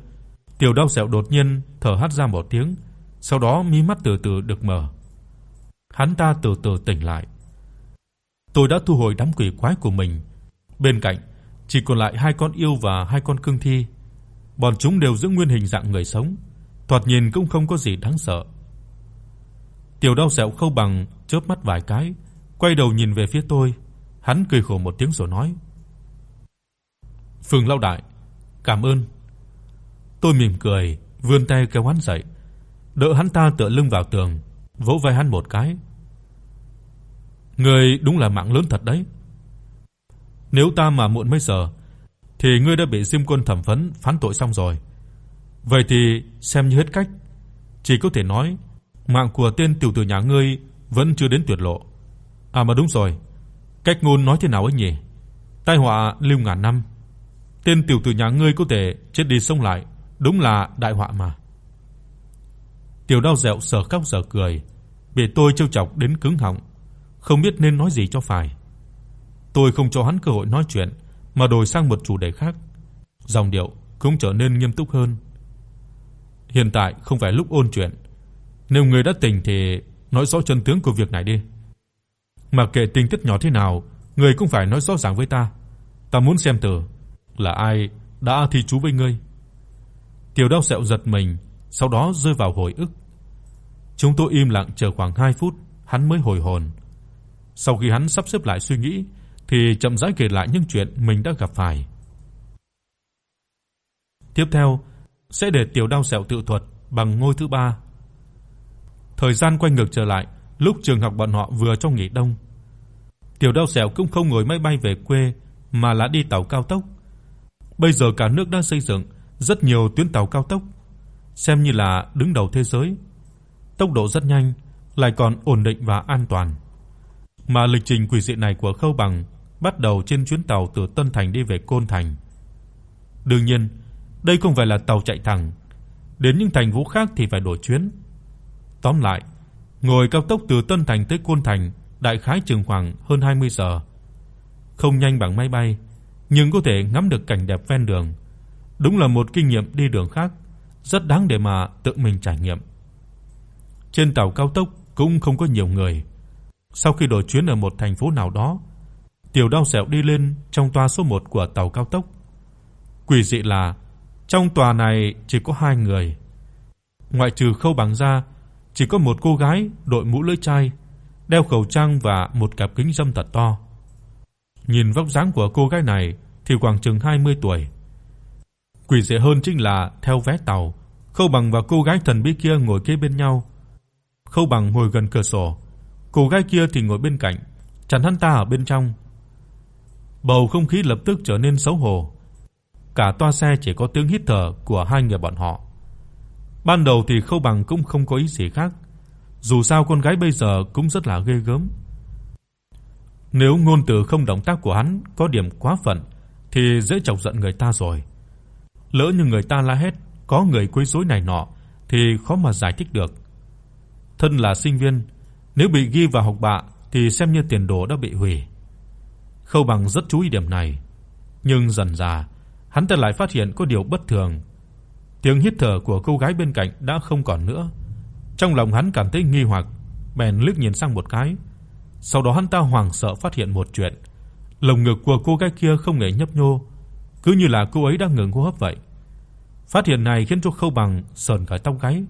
Tiểu Đao Sẹo đột nhiên thở hắt ra một tiếng, sau đó mí mắt từ từ được mở. Hắn ta từ từ tỉnh lại. Tôi đã thu hồi đám quỷ quái của mình. Bên cạnh chỉ còn lại hai con yêu và hai con cương thi. Bọn chúng đều giữ nguyên hình dạng người sống, thoạt nhìn cũng không có gì đáng sợ. Tiểu Đao Sẹo khâu bằng chớp mắt vài cái, quay đầu nhìn về phía tôi, hắn cười khổ một tiếng rồi nói: "Phương lão đại, cảm ơn." Tôi mỉm cười, vươn tay kéo hắn dậy, đỡ hắn ta tựa lưng vào tường, vỗ vai hắn một cái. "Ngươi đúng là mạng lớn thật đấy. Nếu ta mà muộn mấy giờ thì ngươi đã bị Diêm Quân thẩm vấn phán tội xong rồi. Vậy thì xem như hết cách, chỉ có thể nói mạng của tên tiểu tử nhà ngươi vẫn chưa đến tuyệt lộ." À mà đúng rồi, cách ngôn nói thế nào ấy nhỉ? Tai họa lưu ngàn năm. Tên tiểu tử nhà ngươi có thể chết đi sống lại, đúng là đại họa mà. Tiểu Đao dẻo sờ khóc sờ cười, bị tôi trêu chọc đến cứng họng, không biết nên nói gì cho phải. Tôi không cho hắn cơ hội nói chuyện, mà đổi sang một chủ đề khác. Giọng điệu cũng trở nên nghiêm túc hơn. Hiện tại không phải lúc ôn chuyện, nếu người đã tỉnh thì nói rõ chân tướng của việc này đi. Mà kệ tình tiết nhỏ thế nào, ngươi cũng phải nói rõ ràng với ta. Ta muốn xem thử là ai đã thi chú với ngươi. Tiểu Đao Sẹo giật mình, sau đó rơi vào hồi ức. Chúng tôi im lặng chờ khoảng 2 phút, hắn mới hồi hồn. Sau khi hắn sắp xếp lại suy nghĩ thì chậm rãi kể lại những chuyện mình đã gặp phải. Tiếp theo sẽ để Tiểu Đao Sẹo tự thuật bằng ngôi thứ ba. Thời gian quay ngược trở lại, lúc trường học bọn họ vừa trong nghỉ đông. Tiểu Đao Sẹo cũng không ngồi máy bay về quê mà là đi tàu cao tốc. Bây giờ cả nước đang xây dựng rất nhiều tuyến tàu cao tốc, xem như là đứng đầu thế giới. Tốc độ rất nhanh, lại còn ổn định và an toàn. Mà lịch trình quỷ dị này của Khâu Bằng bắt đầu trên chuyến tàu từ Tân Thành đi về Côn Thành. Đương nhiên, đây không phải là tàu chạy thẳng, đến những thành phố khác thì phải đổi chuyến. Tóm lại, ngồi cao tốc từ Tân Thành tới Côn Thành đại khái chừng khoảng hơn 20 giờ. Không nhanh bằng máy bay, nhưng có thể ngắm được cảnh đẹp ven đường. Đúng là một kinh nghiệm đi đường khác, rất đáng để mà tự mình trải nghiệm. Trên tàu cao tốc cũng không có nhiều người. Sau khi đổi chuyến ở một thành phố nào đó, Tiểu Đao Sẹo đi lên trong toa số 1 của tàu cao tốc. Quỷ dị là trong tòa này chỉ có hai người. Ngoại trừ Khâu Bằng ra, chỉ có một cô gái đội mũ lưỡi chai, đeo khẩu trang và một cặp kính râm thật to. Nhìn vóc dáng của cô gái này thì khoảng chừng 20 tuổi. Quỷ dị hơn chính là theo vé tàu, Khâu Bằng và cô gái thần bí kia ngồi kế bên nhau. Khâu Bằng ngồi gần cửa sổ, cô gái kia thì ngồi bên cạnh, chắn hắn ta ở bên trong. Bầu không khí lập tức trở nên xấu hổ. Cả toa xe chỉ có tiếng hít thở của hai người bọn họ. Ban đầu thì Khâu Bằng cũng không có ý gì khác, dù sao con gái bây giờ cũng rất là ghê gớm. Nếu ngôn từ không động tác của hắn có điểm quá phận thì dễ chọc giận người ta rồi. Lỡ như người ta la hét có người quấy rối này nọ thì khó mà giải thích được. Thân là sinh viên, nếu bị ghi vào học bạ thì xem như tiền đồ đã bị hủy. Khâu Bằng rất chú ý điểm này, nhưng dần dà hắn ta lại phát hiện có điều bất thường. Tiếng hít thở của cô gái bên cạnh đã không còn nữa. Trong lòng hắn cảm thấy nghi hoặc, bèn liếc nhìn sang một cái. Sau đó hắn ta hoảng sợ phát hiện một chuyện, lồng ngực của cô gái kia không hề nhấp nhô, cứ như là cô ấy đang ngừng hô hấp vậy. Phát hiện này khiến cho Khâu Bằng sờn cả tóc gáy.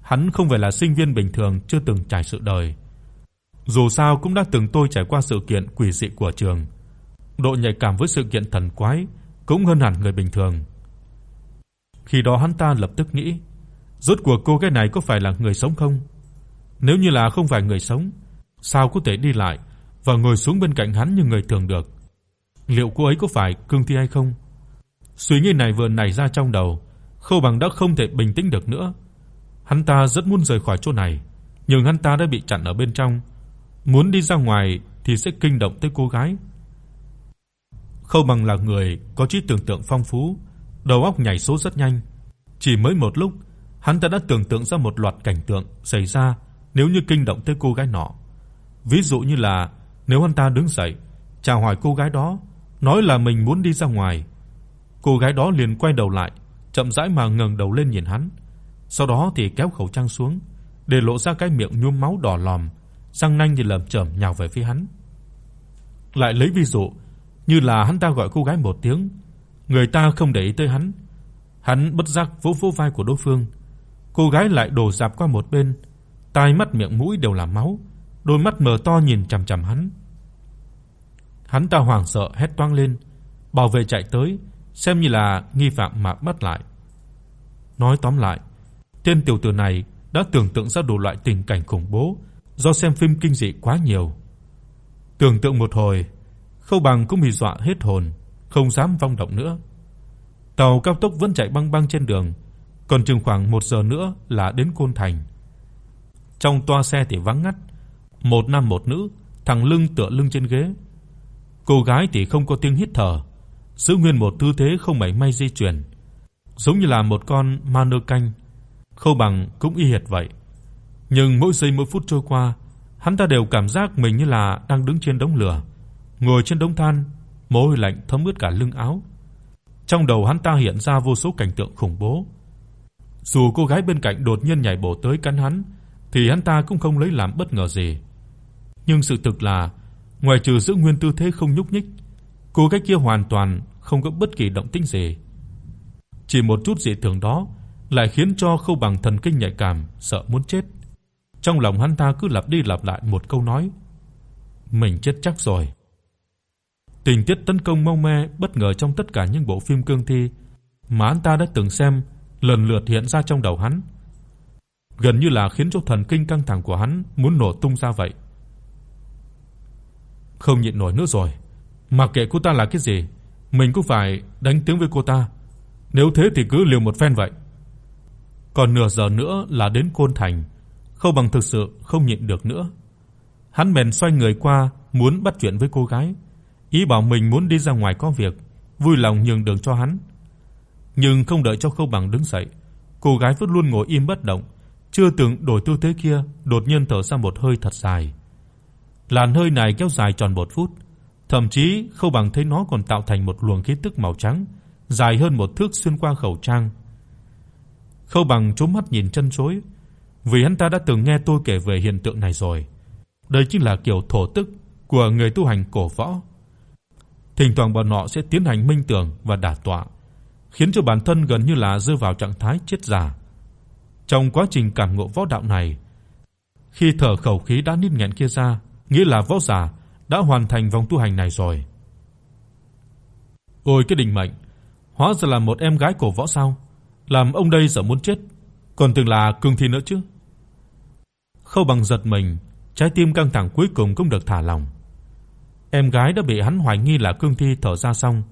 Hắn không phải là sinh viên bình thường chưa từng trải sự đời. Dù sao cũng đã từng tôi trải qua sự kiện quỷ dị của trường, độ nhạy cảm với sự kiện thần quái cũng hơn hẳn người bình thường. Khi đó hắn ta lập tức nghĩ, rốt cuộc cô gái này có phải là người sống không? Nếu như là không phải người sống, sao có thể đi lại và ngồi xuống bên cạnh hắn như người thường được? Liệu cô ấy có phải cương thi hay không? Suy nghĩ này vừa nảy ra trong đầu, Khâu Bằng đã không thể bình tĩnh được nữa. Hắn ta rất muốn rời khỏi chỗ này, nhưng hắn ta đã bị chặn ở bên trong, muốn đi ra ngoài thì sẽ kinh động tới cô gái. Khâu Bằng là người có trí tưởng tượng phong phú, đầu óc nhảy số rất nhanh. Chỉ mới một lúc, hắn ta đã tưởng tượng ra một loạt cảnh tượng xảy ra nếu như kinh động tới cô gái nọ. Ví dụ như là nếu hắn ta đứng dậy, chào hỏi cô gái đó, nói là mình muốn đi ra ngoài. Cô gái đó liền quay đầu lại, chậm rãi mà ngẩng đầu lên nhìn hắn, sau đó thì kéo khẩu trang xuống, để lộ ra cái miệng nhuốm máu đỏ lòm, răng nanh thì lởm chởm nhào về phía hắn. Lại lấy ví dụ, như là hắn ta gọi cô gái một tiếng, người ta không để ý tới hắn. Hắn bất giác vỗ vỗ vai của đối phương. Cô gái lại đổ dạp qua một bên, tai mắt miệng mũi đều là máu, đôi mắt mở to nhìn chằm chằm hắn. Hắn ta hoảng sợ hét toáng lên, bảo vệ chạy tới, xem như là nghi phạm mà bắt lại. Nói tóm lại, tên tiểu tử này đã tưởng tượng ra đủ loại tình cảnh khủng bố do xem phim kinh dị quá nhiều. Tưởng tượng một hồi, Khâu Bằng cũng bị dọa hết hồn, không dám vọng động nữa. Tàu cao tốc vẫn chạy băng băng trên đường, còn chừng khoảng 1 giờ nữa là đến Côn Thành. Trong toa xe thì vắng ngắt, một nam một nữ, thẳng lưng tựa lưng trên ghế. Cô gái thì không có tiếng hít thở, giữ nguyên một tư thế không mảy may di chuyển, giống như là một con ma nơ canh. Khâu Bằng cũng y hệt vậy. Nhưng mỗi giây mỗi phút trôi qua, hắn ta đều cảm giác mình như là đang đứng trên đống lửa, ngồi trên đống than, mồ hôi lạnh thấm ướt cả lưng áo. Trong đầu hắn ta hiện ra vô số cảnh tượng khủng bố. Dù cô gái bên cạnh đột nhiên nhảy bổ tới cắn hắn, thì hắn ta cũng không lấy làm bất ngờ gì. Nhưng sự thực là, ngoài trừ giữ nguyên tư thế không nhúc nhích, cô gái kia hoàn toàn không có bất kỳ động tĩnh gì. Chỉ một chút dị thường đó lại khiến cho Khâu Bằng thần kinh nhạy cảm sợ muốn chết. Trong lòng hắn ta cứ lặp đi lặp lại một câu nói: Mình chết chắc rồi. Tình tiết tấn công mau me bất ngờ trong tất cả những bộ phim cương thi mà hắn ta đã từng xem lần lượt hiện ra trong đầu hắn, gần như là khiến cho thần kinh căng thẳng của hắn muốn nổ tung ra vậy. Không nhịn nổi nữa rồi, mặc kệ cô ta là cái gì, mình cũng phải đánh tiếng với cô ta. Nếu thế thì cứ liều một phen vậy. Còn nửa giờ nữa là đến Côn Thành, Khâu Bằng thực sự không nhịn được nữa. Hắn bèn xoay người qua muốn bắt chuyện với cô gái, ý bảo mình muốn đi ra ngoài có việc, vui lòng nhường đường cho hắn. Nhưng không đợi cho Khâu Bằng đứng dậy, cô gái vẫn luôn ngồi im bất động, chưa từng đổi tư thế kia, đột nhiên thở ra một hơi thật dài. Làn hơi này kéo dài tròn 1 phút, thậm chí Khâu Bằng thấy nó còn tạo thành một luồng khí tức màu trắng, dài hơn một thước xuyên qua khẩu trang. Khâu Bằng chớp mắt nhìn chân chối, vì hắn ta đã từng nghe tôi kể về hiện tượng này rồi. Đây chính là kiểu thổ tức của người tu hành cổ võ. Thỉnh thoảng bọn họ sẽ tiến hành minh tưởng và đả tọa, khiến cho bản thân gần như là rơi vào trạng thái chết giả. Trong quá trình cảm ngộ võ đạo này, khi thở khẩu khí đã nín nghẹn kia ra, nghĩa là võ giả đã hoàn thành vòng tu hành này rồi. Ôi cái định mệnh, hóa ra là một em gái cổ võ sao? Làm ông đây giờ muốn chết, còn từng là cương thi nữa chứ. Khâu Bằng giật mình, trái tim căng thẳng cuối cùng cũng được thả lỏng. Em gái đã bị hắn hoài nghi là cương thi thở ra xong,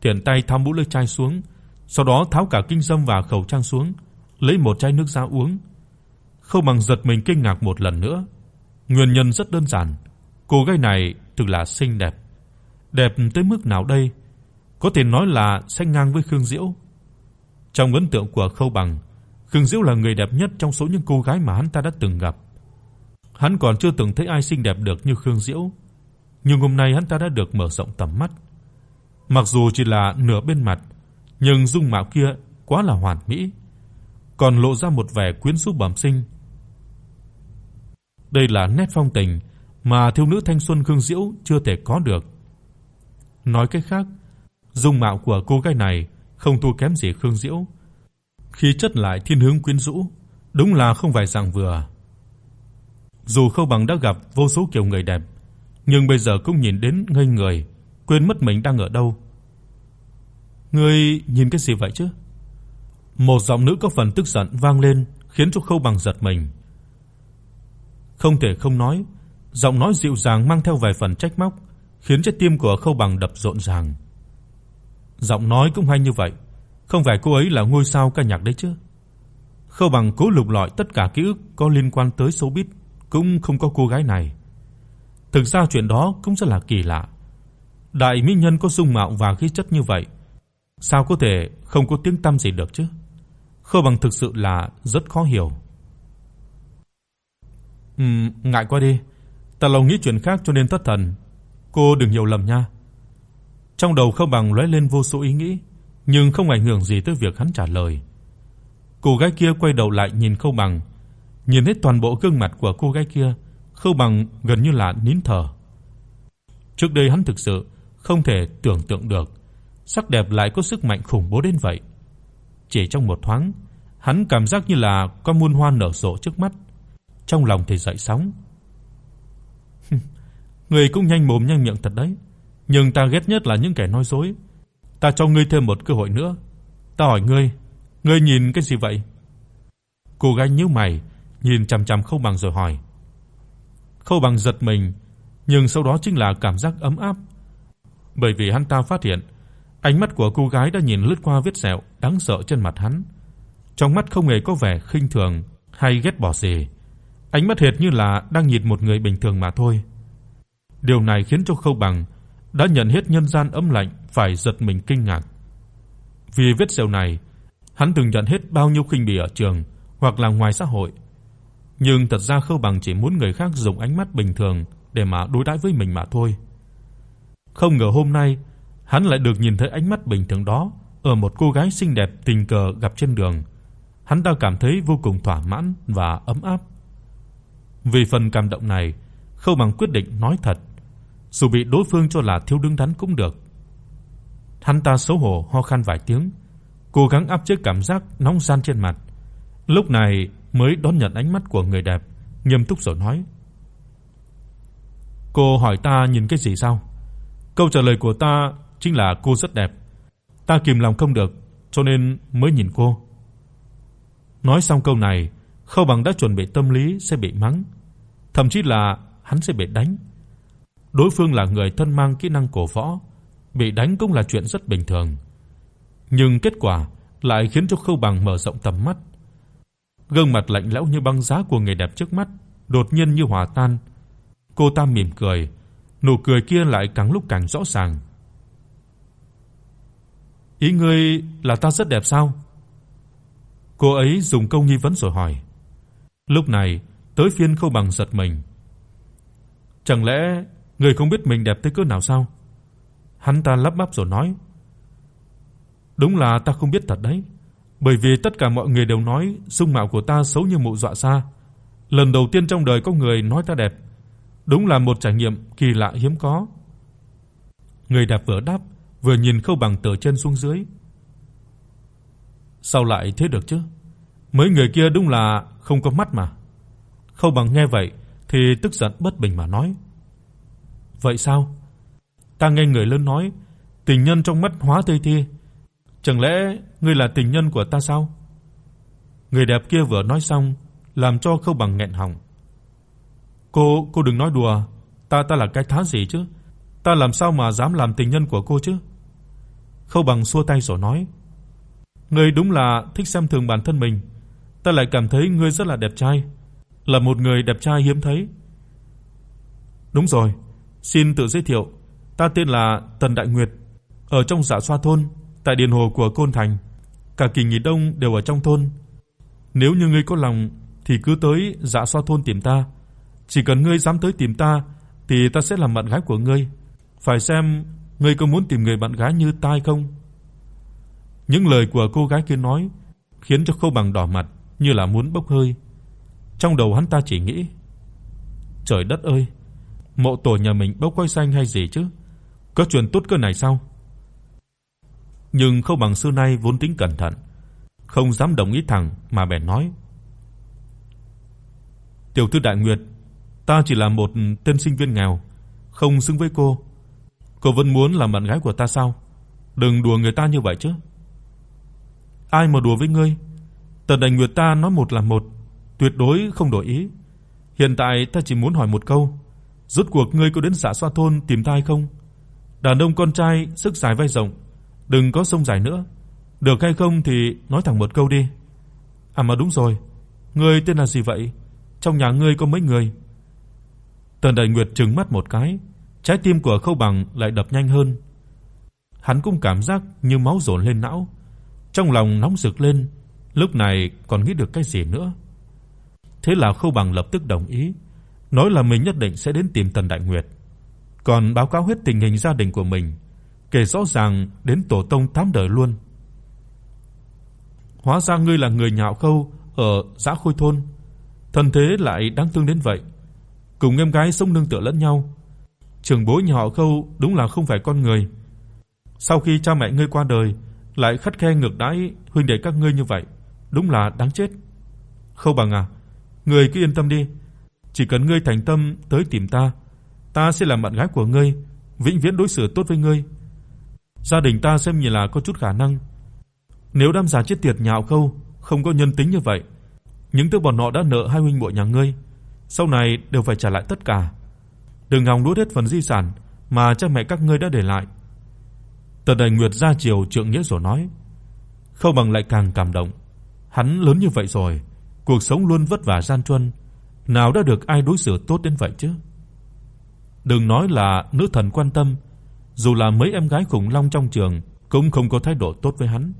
tiện tay tháo mũ lưỡi chai xuống, sau đó tháo cả kinh dâm và khẩu trang xuống, lấy một chai nước ra uống. Khâu Bằng giật mình kinh ngạc một lần nữa. Nguyên nhân rất đơn giản, cô gái này thực là xinh đẹp. Đẹp tới mức nào đây? Có thể nói là sánh ngang với Khương Diễu. Trong ấn tượng của Khâu Bằng, Khương Diễu là người đẹp nhất trong số những cô gái mà hắn ta đã từng gặp. Hắn còn chưa từng thấy ai xinh đẹp được như Khương Diễu, nhưng hôm nay hắn ta đã được mở rộng tầm mắt. Mặc dù chỉ là nửa bên mặt, nhưng dung mạo kia quá là hoàn mỹ, còn lộ ra một vẻ quyến rũ bẩm sinh. Đây là nét phong tình mà thiếu nữ thanh xuân Khương Diễu chưa thể có được. Nói cách khác, dung mạo của cô gái này không thua kém gì Khương Diễu. Khí chất lại thiên hướng quyến rũ, đúng là không phải dạng vừa. Dù Khâu Bằng đã gặp vô số kiểu người đẹp, nhưng bây giờ cũng nhìn đến ngây người, quên mất mình đang ở đâu. Ngươi nhìn cái gì vậy chứ? Một giọng nữ có phần tức giận vang lên, khiến cho Khâu Bằng giật mình. Không thể không nói, giọng nói dịu dàng mang theo vài phần trách móc, khiến trái tim của Khâu Bằng đập rộn ràng. Giọng nói cũng hay như vậy, không phải cô ấy là ngôi sao ca nhạc đấy chứ? Khâu Bằng cố lục lọi tất cả ký ức có liên quan tới showbiz, cũng không có cô gái này. Thực ra chuyện đó cũng rất là kỳ lạ. Đại mỹ nhân có dung mạo và khí chất như vậy, sao có thể không có tiếng tăm gì được chứ? Khâu Bằng thực sự là rất khó hiểu. Ừm, ngại quá đi. Ta lâu nghĩ chuyện khác cho nên thất thần. Cô đừng hiểu lầm nha. Trong đầu Khâu Bằng lóe lên vô số ý nghĩ, nhưng không ảnh hưởng gì tới việc hắn trả lời. Cô gái kia quay đầu lại nhìn Khâu Bằng, nhìn hết toàn bộ gương mặt của cô gái kia, Khâu Bằng gần như là nín thở. Trước đây hắn thực sự không thể tưởng tượng được sắc đẹp lại có sức mạnh khủng bố đến vậy. Chỉ trong một thoáng, hắn cảm giác như là có muôn hoa nở rộ trước mắt, trong lòng thì dậy sóng. Người cũng nhanh mồm nhanh miệng thật đấy, nhưng ta ghét nhất là những kẻ nói dối. Ta cho ngươi thêm một cơ hội nữa. Ta hỏi ngươi, ngươi nhìn cái gì vậy? Cô gái nhíu mày, nhìn chằm chằm Khâu Bằng rồi hỏi. Khâu Bằng giật mình, nhưng sau đó chính là cảm giác ấm áp, bởi vì hắn ta phát hiện ánh mắt của cô gái đã nhìn lướt qua vết sẹo đáng sợ trên mặt hắn. Trong mắt không hề có vẻ khinh thường hay ghét bỏ gì, ánh mắt hệt như là đang nhìn một người bình thường mà thôi. Điều này khiến cho Khâu Bằng đã nhận hết nhân gian ấm lạnh phải giật mình kinh ngạc. Vì vết sẹo này, hắn từng nhận hết bao nhiêu khinh bỉ ở trường hoặc là ngoài xã hội. Nhưng thật ra Khâu Bằng chỉ muốn người khác dùng ánh mắt bình thường để mà đối đãi với mình mà thôi. Không ngờ hôm nay, hắn lại được nhìn thấy ánh mắt bình thường đó ở một cô gái xinh đẹp tình cờ gặp trên đường. Hắn ta cảm thấy vô cùng thỏa mãn và ấm áp. Vì phần cảm động này, Khâu Bằng quyết định nói thật, dù bị đối phương cho là thiếu đứng đắn cũng được. Hắn ta xấu hổ ho khan vài tiếng, cố gắng áp chế cảm giác nóng ran trên mặt. Lúc này mới đón nhận ánh mắt của người đẹp, nghiêm túc rồi nói: "Cô hỏi ta nhìn cái gì sao?" Câu trả lời của ta chính là cô rất đẹp. Ta kìm lòng không được, cho nên mới nhìn cô. Nói xong câu này, Khâu Bằng đã chuẩn bị tâm lý sẽ bị mắng, thậm chí là hắn sẽ bị đánh. Đối phương là người thân mang kỹ năng cổ võ, bị đánh cũng là chuyện rất bình thường. Nhưng kết quả lại khiến cho Khâu Bằng mở rộng tầm mắt. Gương mặt lạnh lẽo như băng giá của người đẹp trước mắt đột nhiên như hòa tan. Cô ta mỉm cười, nụ cười kia lại càng lúc càng rõ ràng. Ý ngươi là ta rất đẹp sao? Cô ấy dùng câu nghi vấn rồi hỏi. Lúc này, tới phiên Khâu Bằng giật mình. Chẳng lẽ ngươi không biết mình đẹp tới cỡ nào sao? Hắn ta lắp bắp rồi nói. Đúng là ta không biết thật đấy, bởi vì tất cả mọi người đều nói dung mạo của ta xấu như mụ dọa xa. Lần đầu tiên trong đời có người nói ta đẹp, Đúng là một trải nghiệm kỳ lạ hiếm có. Người đẹp vừa đáp, vừa nhìn Khâu Bằng từ trên xuống dưới. Sao lại thế được chứ? Mấy người kia đúng là không có mắt mà. Khâu Bằng nghe vậy thì tức giận bất bình mà nói: "Vậy sao? Ta nghe người lớn nói, tình nhân trong mắt hóa tươi thi, chẳng lẽ ngươi là tình nhân của ta sao?" Người đẹp kia vừa nói xong, làm cho Khâu Bằng nghẹn họng. Cô, cô đừng nói đùa, ta ta là cái thá gì chứ? Ta làm sao mà dám làm tình nhân của cô chứ? Khâu Bằng xua tay rồi nói: "Ngươi đúng là thích xem thường bản thân mình, ta lại cảm thấy ngươi rất là đẹp trai, là một người đẹp trai hiếm thấy." "Đúng rồi, xin tự giới thiệu, ta tên là Tần Đại Nguyệt, ở trong Dạ Xoa thôn, tại điền hồ của Côn Thành. Cả kỳ nghỉ đông đều ở trong thôn. Nếu như ngươi có lòng thì cứ tới Dạ Xoa thôn tìm ta." Chỉ cần ngươi dám tới tìm ta thì ta sẽ làm bạn gái của ngươi. Phải xem ngươi có muốn tìm người bạn gái như ta hay không?" Những lời của cô gái kia nói khiến cho Khâu Bằng đỏ mặt như là muốn bốc hơi. Trong đầu hắn ta chỉ nghĩ: "Trời đất ơi, mộ tổ nhà mình bốc quay xanh hay gì chứ? Có chuyện tốt cơ này sao?" Nhưng Khâu Bằng xưa nay vốn tính cẩn thận, không dám đồng ý thẳng mà bèn nói: "Tiểu thư Đại Nguyệt, Ta chỉ là một tên sinh viên nghèo, không xứng với cô. Cô vẫn muốn làm bạn gái của ta sao? Đừng đùa người ta như vậy chứ." "Ai mà đùa với ngươi? Tần Đại Nguyệt ta nói một là một, tuyệt đối không đổi ý. Hiện tại ta chỉ muốn hỏi một câu, rốt cuộc ngươi có đến xã Xoa thôn tìm ta hay không? Đàn ông con trai sức dài vai rộng, đừng có sông dài nữa. Được hay không thì nói thẳng một câu đi." "À mà đúng rồi, ngươi tên là gì vậy? Trong nhà ngươi có mấy người?" Tần Đại Nguyệt trừng mắt một cái, trái tim của Khâu Bằng lại đập nhanh hơn. Hắn cũng cảm giác như máu dồn lên não, trong lòng nóng rực lên, lúc này còn nghĩ được cái gì nữa. Thế là Khâu Bằng lập tức đồng ý, nói là mình nhất định sẽ đến tìm Tần Đại Nguyệt, còn báo cáo hết tình hình gia đình của mình, kể rõ ràng đến tổ tông tám đời luôn. Hóa ra ngươi là người nhạo Khâu ở xã Khôi thôn, thân thế lại đáng thương đến vậy, cùng em gái sống nương tựa lẫn nhau. Trưởng bối nhà họ Khâu đúng là không phải con người. Sau khi cha mẹ ngươi qua đời, lại khắt khe ngược đãi huynh đệ các ngươi như vậy, đúng là đáng chết. Khâu Bằng à, ngươi cứ yên tâm đi, chỉ cần ngươi thành tâm tới tìm ta, ta sẽ làm bạn gái của ngươi, vĩnh viễn đối xử tốt với ngươi. Gia đình ta xem như là có chút khả năng. Nếu đám già chết tiệt nhạo Khâu không có nhân tính như vậy, những thứ bọn họ đã nợ hai huynh muội nhà ngươi, sau này đều phải trả lại tất cả. Đừng hòng nuốt hết phần di sản mà cha mẹ các ngươi đã để lại. Tần Đại Nguyệt ra chiều trượng nghĩa rồi nói. Khâu Bằng lại càng cảm động. Hắn lớn như vậy rồi, cuộc sống luôn vất vả gian truân, nào đã được ai đối xử tốt đến vậy chứ? Đừng nói là nữ thần quan tâm, dù là mấy em gái khủng long trong trường cũng không có thái độ tốt với hắn.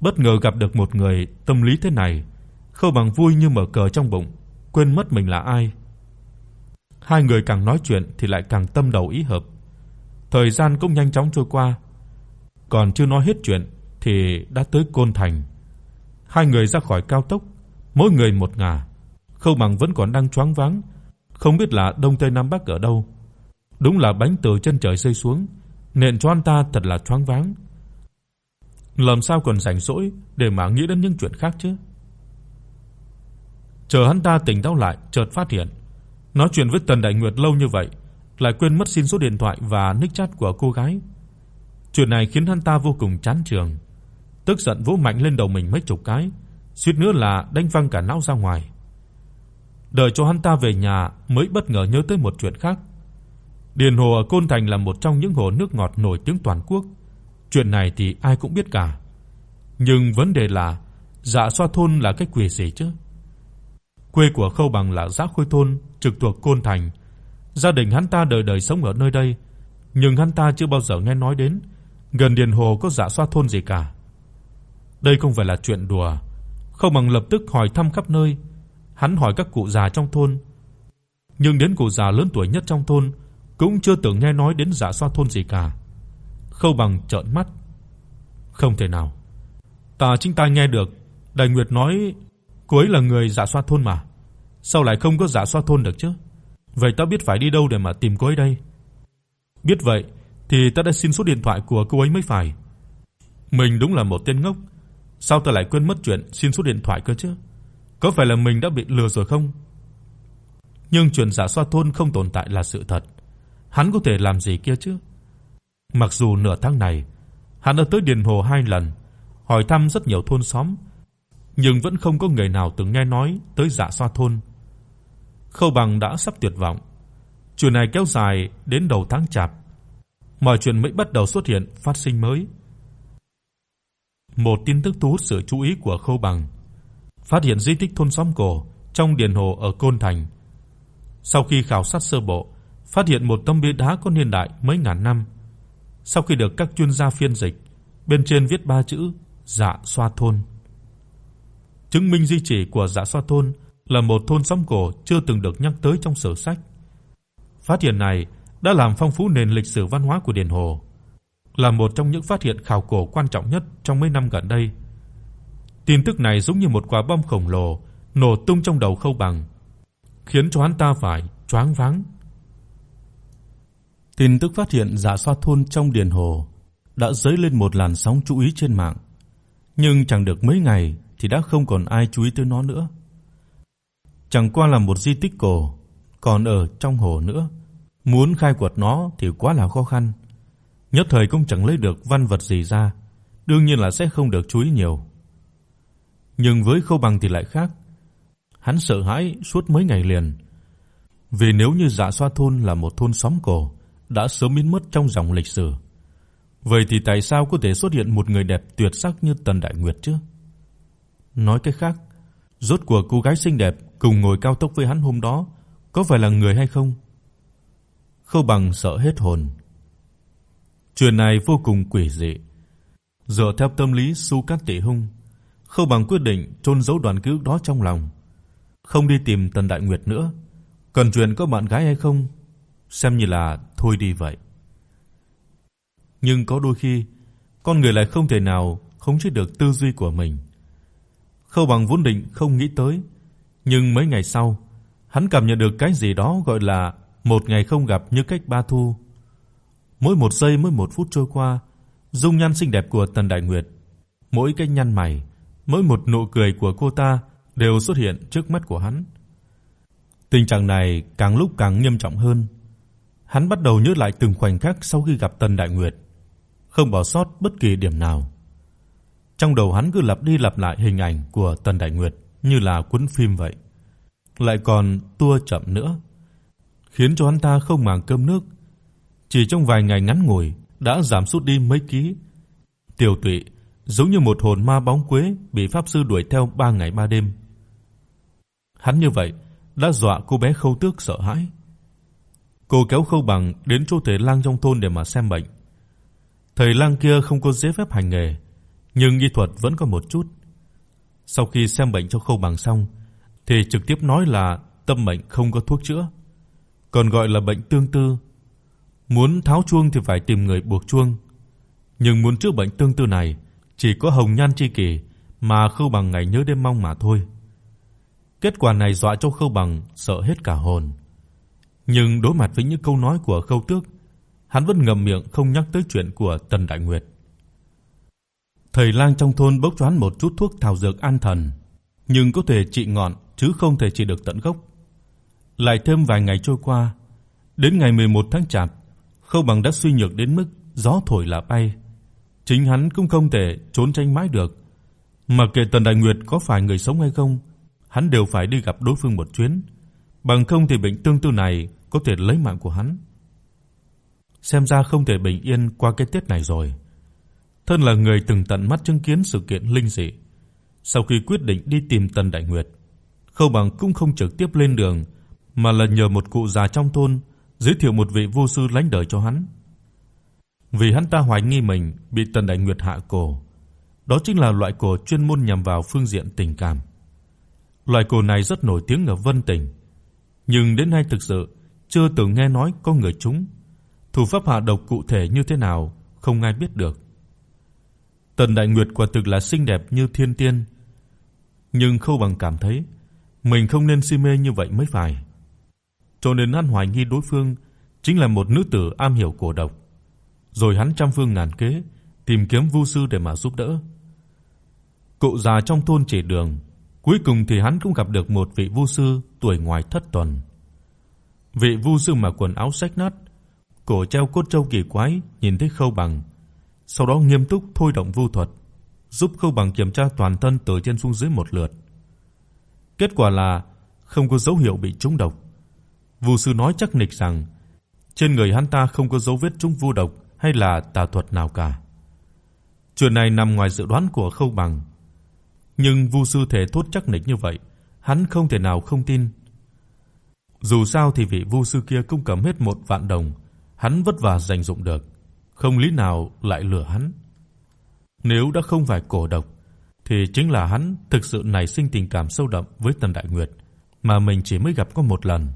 Bất ngờ gặp được một người tâm lý thế này, Khâu Bằng vui như mở cờ trong bụng, quên mất mình là ai. Hai người càng nói chuyện thì lại càng tâm đầu ý hợp. Thời gian cũng nhanh chóng trôi qua. Còn chưa nói hết chuyện thì đã tới Côn Thành. Hai người ra khỏi cao tốc, mỗi người một ngả. Khâu Bằng vẫn còn đang choáng váng, không biết là đông tây nam bắc ở đâu. Đúng là bánh từ chân trời rơi xuống, nên cho anh ta thật là choáng váng. Làm sao còn rảnh rỗi để mà nghĩ đến những chuyện khác chứ? Chờ hắn ta tỉnh táo lại, chợt phát hiện, nói chuyện với Tần Đại Nguyệt lâu như vậy, lại quên mất xin số điện thoại và nick chat của cô gái. Chuyện này khiến hắn ta vô cùng chán chường, tức giận vỗ mạnh lên đầu mình mấy chục cái, suýt nữa là đánh văng cả não ra ngoài. Đợi cho hắn ta về nhà mới bất ngờ nhớ tới một chuyện khác. Điền hồ ở Côn Thành là một trong những hồ nước ngọt nổi tiếng toàn quốc. Chuyện này thì ai cũng biết cả. Nhưng vấn đề là Dạ Xoa thôn là cái quỷ gì chứ? Quê của Khâu Bằng là Dạ Khôi thôn, trực thuộc Côn Thành. Gia đình hắn ta đời đời sống ở nơi đây, nhưng hắn ta chưa bao giờ nghe nói đến gần Điền Hồ có Dạ Xoa thôn gì cả. Đây không phải là chuyện đùa. Khâu Bằng lập tức hỏi thăm khắp nơi. Hắn hỏi các cụ già trong thôn, nhưng đến cụ già lớn tuổi nhất trong thôn cũng chưa từng nghe nói đến Dạ Xoa thôn gì cả. Khâu Bằng trợn mắt. Không thể nào. Ta chính tai nghe được, Đại Nguyệt nói cô ấy là người Dạ Xoa thôn mà. Sao lại không có Dạ Xoa thôn được chứ? Vậy ta biết phải đi đâu để mà tìm cô ấy đây? Biết vậy thì ta đã xin số điện thoại của cô ấy mới phải. Mình đúng là một tên ngốc, sao ta lại quên mất chuyện xin số điện thoại cơ chứ? Có phải là mình đã bị lừa rồi không? Nhưng chuyện giả Xoa thôn không tồn tại là sự thật. Hắn có thể làm gì kia chứ? Mặc dù nửa tháng này hắn đã tới Điền Hồ hai lần, hỏi thăm rất nhiều thôn xóm, nhưng vẫn không có người nào từng nghe nói tới Dạ Xoa thôn. Khâu Bằng đã sắp tuyệt vọng. Chuyện này kéo dài đến đầu tháng Chạp, mọi chuyện mới bắt đầu xuất hiện phát sinh mới. Một tin tức thu hút sự chú ý của Khâu Bằng, phát hiện di tích thôn xóm cổ trong điền hồ ở Côn Thành. Sau khi khảo sát sơ bộ, phát hiện một tấm bia đá có niên đại mấy ngàn năm. Sau khi được các chuyên gia phiên dịch, bên trên viết ba chữ Dạ Xoa thôn chứng minh di chỉ của Dạ Xoa thôn là một thôn xóm cổ chưa từng được nhắc tới trong sử sách. Phát hiện này đã làm phong phú nền lịch sử văn hóa của Điền Hồ, là một trong những phát hiện khảo cổ quan trọng nhất trong mấy năm gần đây. Tin tức này giống như một quả bom khổng lồ nổ tung trong đầu Khâu Bằng, khiến cho hắn ta phải choáng váng. Tin tức phát hiện giả Xoa thôn trong Điền Hồ đã dấy lên một làn sóng chú ý trên mạng, nhưng chẳng được mấy ngày thì đã không còn ai chú ý tới nó nữa. Chẳng qua là một di tích cổ, còn ở trong hồ nữa. Muốn khai quật nó thì quá là khó khăn. Nhất thời cũng chẳng lấy được văn vật gì ra, đương nhiên là sẽ không được chú ý nhiều. Nhưng với Khâu Bằng thì lại khác. Hắn sợ hãi suốt mấy ngày liền. Vì nếu như Dạ Xoa thôn là một thôn xóm cổ, đã sớm biến mất trong dòng lịch sử. Vậy thì tại sao có thể xuất hiện một người đẹp tuyệt sắc như Tần Đại Nguyệt chứ? Nói cách khác, rốt cuộc cô gái xinh đẹp cùng ngồi cao tốc với hắn hôm đó có phải là người hay không? Khâu Bằng sợ hết hồn. Chuyện này vô cùng quỷ dị. Dựa theo tâm lý Su Cát Tỷ Hung, Khâu Bằng quyết định chôn giấu đoàn ký ức đó trong lòng, không đi tìm Tần Đại Nguyệt nữa. Cần chuyện có bạn gái hay không, xem như là thôi đi vậy. Nhưng có đôi khi, con người lại không thể nào khống chế được tư duy của mình. Khâu Bằng vốn định không nghĩ tới, nhưng mấy ngày sau, hắn cảm nhận được cái gì đó gọi là một ngày không gặp như cách ba thu. Mỗi một giây mỗi một phút trôi qua, dung nhan xinh đẹp của Tần Đại Nguyệt, mỗi cái nhăn mày, mỗi một nụ cười của cô ta đều xuất hiện trước mắt của hắn. Tình trạng này càng lúc càng nghiêm trọng hơn. Hắn bắt đầu nhớ lại từng khoảnh khắc sau khi gặp Tần Đại Nguyệt, không bỏ sót bất kỳ điểm nào. Trong đầu hắn cứ lặp đi lặp lại hình ảnh của Tần Đại Nguyệt như là cuốn phim vậy. Lại còn tua chậm nữa, khiến cho hắn ta không màng cơm nước, chỉ trong vài ngày ngắn ngủi đã giảm sút đi mấy ký. Tiểu Tụy giống như một hồn ma bóng quế bị pháp sư đuổi theo 3 ngày 3 đêm. Hắn như vậy đã dọa cô bé Khâu Tước sợ hãi. Cô kéo Khâu Bằng đến chỗ thầy lang trong thôn để mà xem bệnh. Thầy lang kia không có giấy phép hành nghề, nhưng y thuật vẫn có một chút. Sau khi xem bệnh cho Khâu Bằng xong, thì trực tiếp nói là tâm bệnh không có thuốc chữa, còn gọi là bệnh tương tư. Muốn tháo chuông thì phải tìm người buộc chuông, nhưng muốn chữa bệnh tương tư này chỉ có Hồng Nhan chi kỷ mà Khâu Bằng ngày nhớ đêm mong mà thôi. Kết quả này dọa cho Khâu Bằng sợ hết cả hồn. Nhưng đối mặt với những câu nói của Khâu Tước, hắn vẫn ngậm miệng không nhắc tới chuyện của Tần Đại Nguyệt. Thầy lang trong thôn bốc choán một chút thuốc thảo dược an thần, nhưng có thể trị ngọn chứ không thể trị được tận gốc. Lại thêm vài ngày trôi qua, đến ngày 11 tháng Chạp, Khâu Bằng đã suy nhược đến mức gió thổi là bay. Chính hắn cũng không thể trốn tránh mãi được, mà kể Tần Đại Nguyệt có phải người sống hay không, hắn đều phải đi gặp đối phương một chuyến, bằng không thì bệnh tương tự này có thể lấy mạng của hắn. Xem ra không thể bình yên qua cái Tết này rồi. Thân là người từng tận mắt chứng kiến sự kiện linh dị, sau khi quyết định đi tìm Tần Đại Nguyệt, Khâu Bằng cũng không trực tiếp lên đường, mà là nhờ một cụ già trong thôn giới thiệu một vị vô sư lãnh đời cho hắn. Vì hắn ta hoài nghi mình bị Tần Đại Nguyệt hạ cổ. Đó chính là loại cổ chuyên môn nhằm vào phương diện tình cảm. Loại cổ này rất nổi tiếng ở Vân Tỉnh, nhưng đến nay thực sự chưa từng nghe nói có người chúng Thủ pháp hạ độc cụ thể như thế nào không ai biết được. Tần Đại Nguyệt quả thực là xinh đẹp như thiên tiên, nhưng Khâu Bằng cảm thấy mình không nên si mê như vậy mới phải. Cho nên hắn hoài nghi đối phương chính là một nữ tử am hiểu cổ độc. Rồi hắn trăm phương ngàn kế tìm kiếm vu sư để mà giúp đỡ. Cụ già trong thôn chỉ đường, cuối cùng thì hắn cũng gặp được một vị vu sư tuổi ngoài thất tuần. Vị vu sư mặc quần áo rách nát, cổ treo cốt trâu kỳ quái, nhìn thấy Khâu Bằng, sau đó nghiêm túc thôi động vu thuật, giúp Khâu Bằng kiểm tra toàn thân từ trên xuống dưới một lượt. Kết quả là không có dấu hiệu bị trúng độc. Vu sư nói chắc nịch rằng trên người hắn ta không có dấu vết trúng vu độc hay là tà thuật nào cả. Chuyện này nằm ngoài dự đoán của Khâu Bằng. Nhưng Vu sư thể thốt chắc nịch như vậy, hắn không thể nào không tin. Dù sao thì vị Vu sư kia cũng cầm hết một vạn đồng, hắn vất vả dành dụng được, không lý nào lại lừa hắn. Nếu đã không phải cổ độc thì chính là hắn thực sự nảy sinh tình cảm sâu đậm với Tần Đại Nguyệt mà mình chỉ mới gặp có một lần.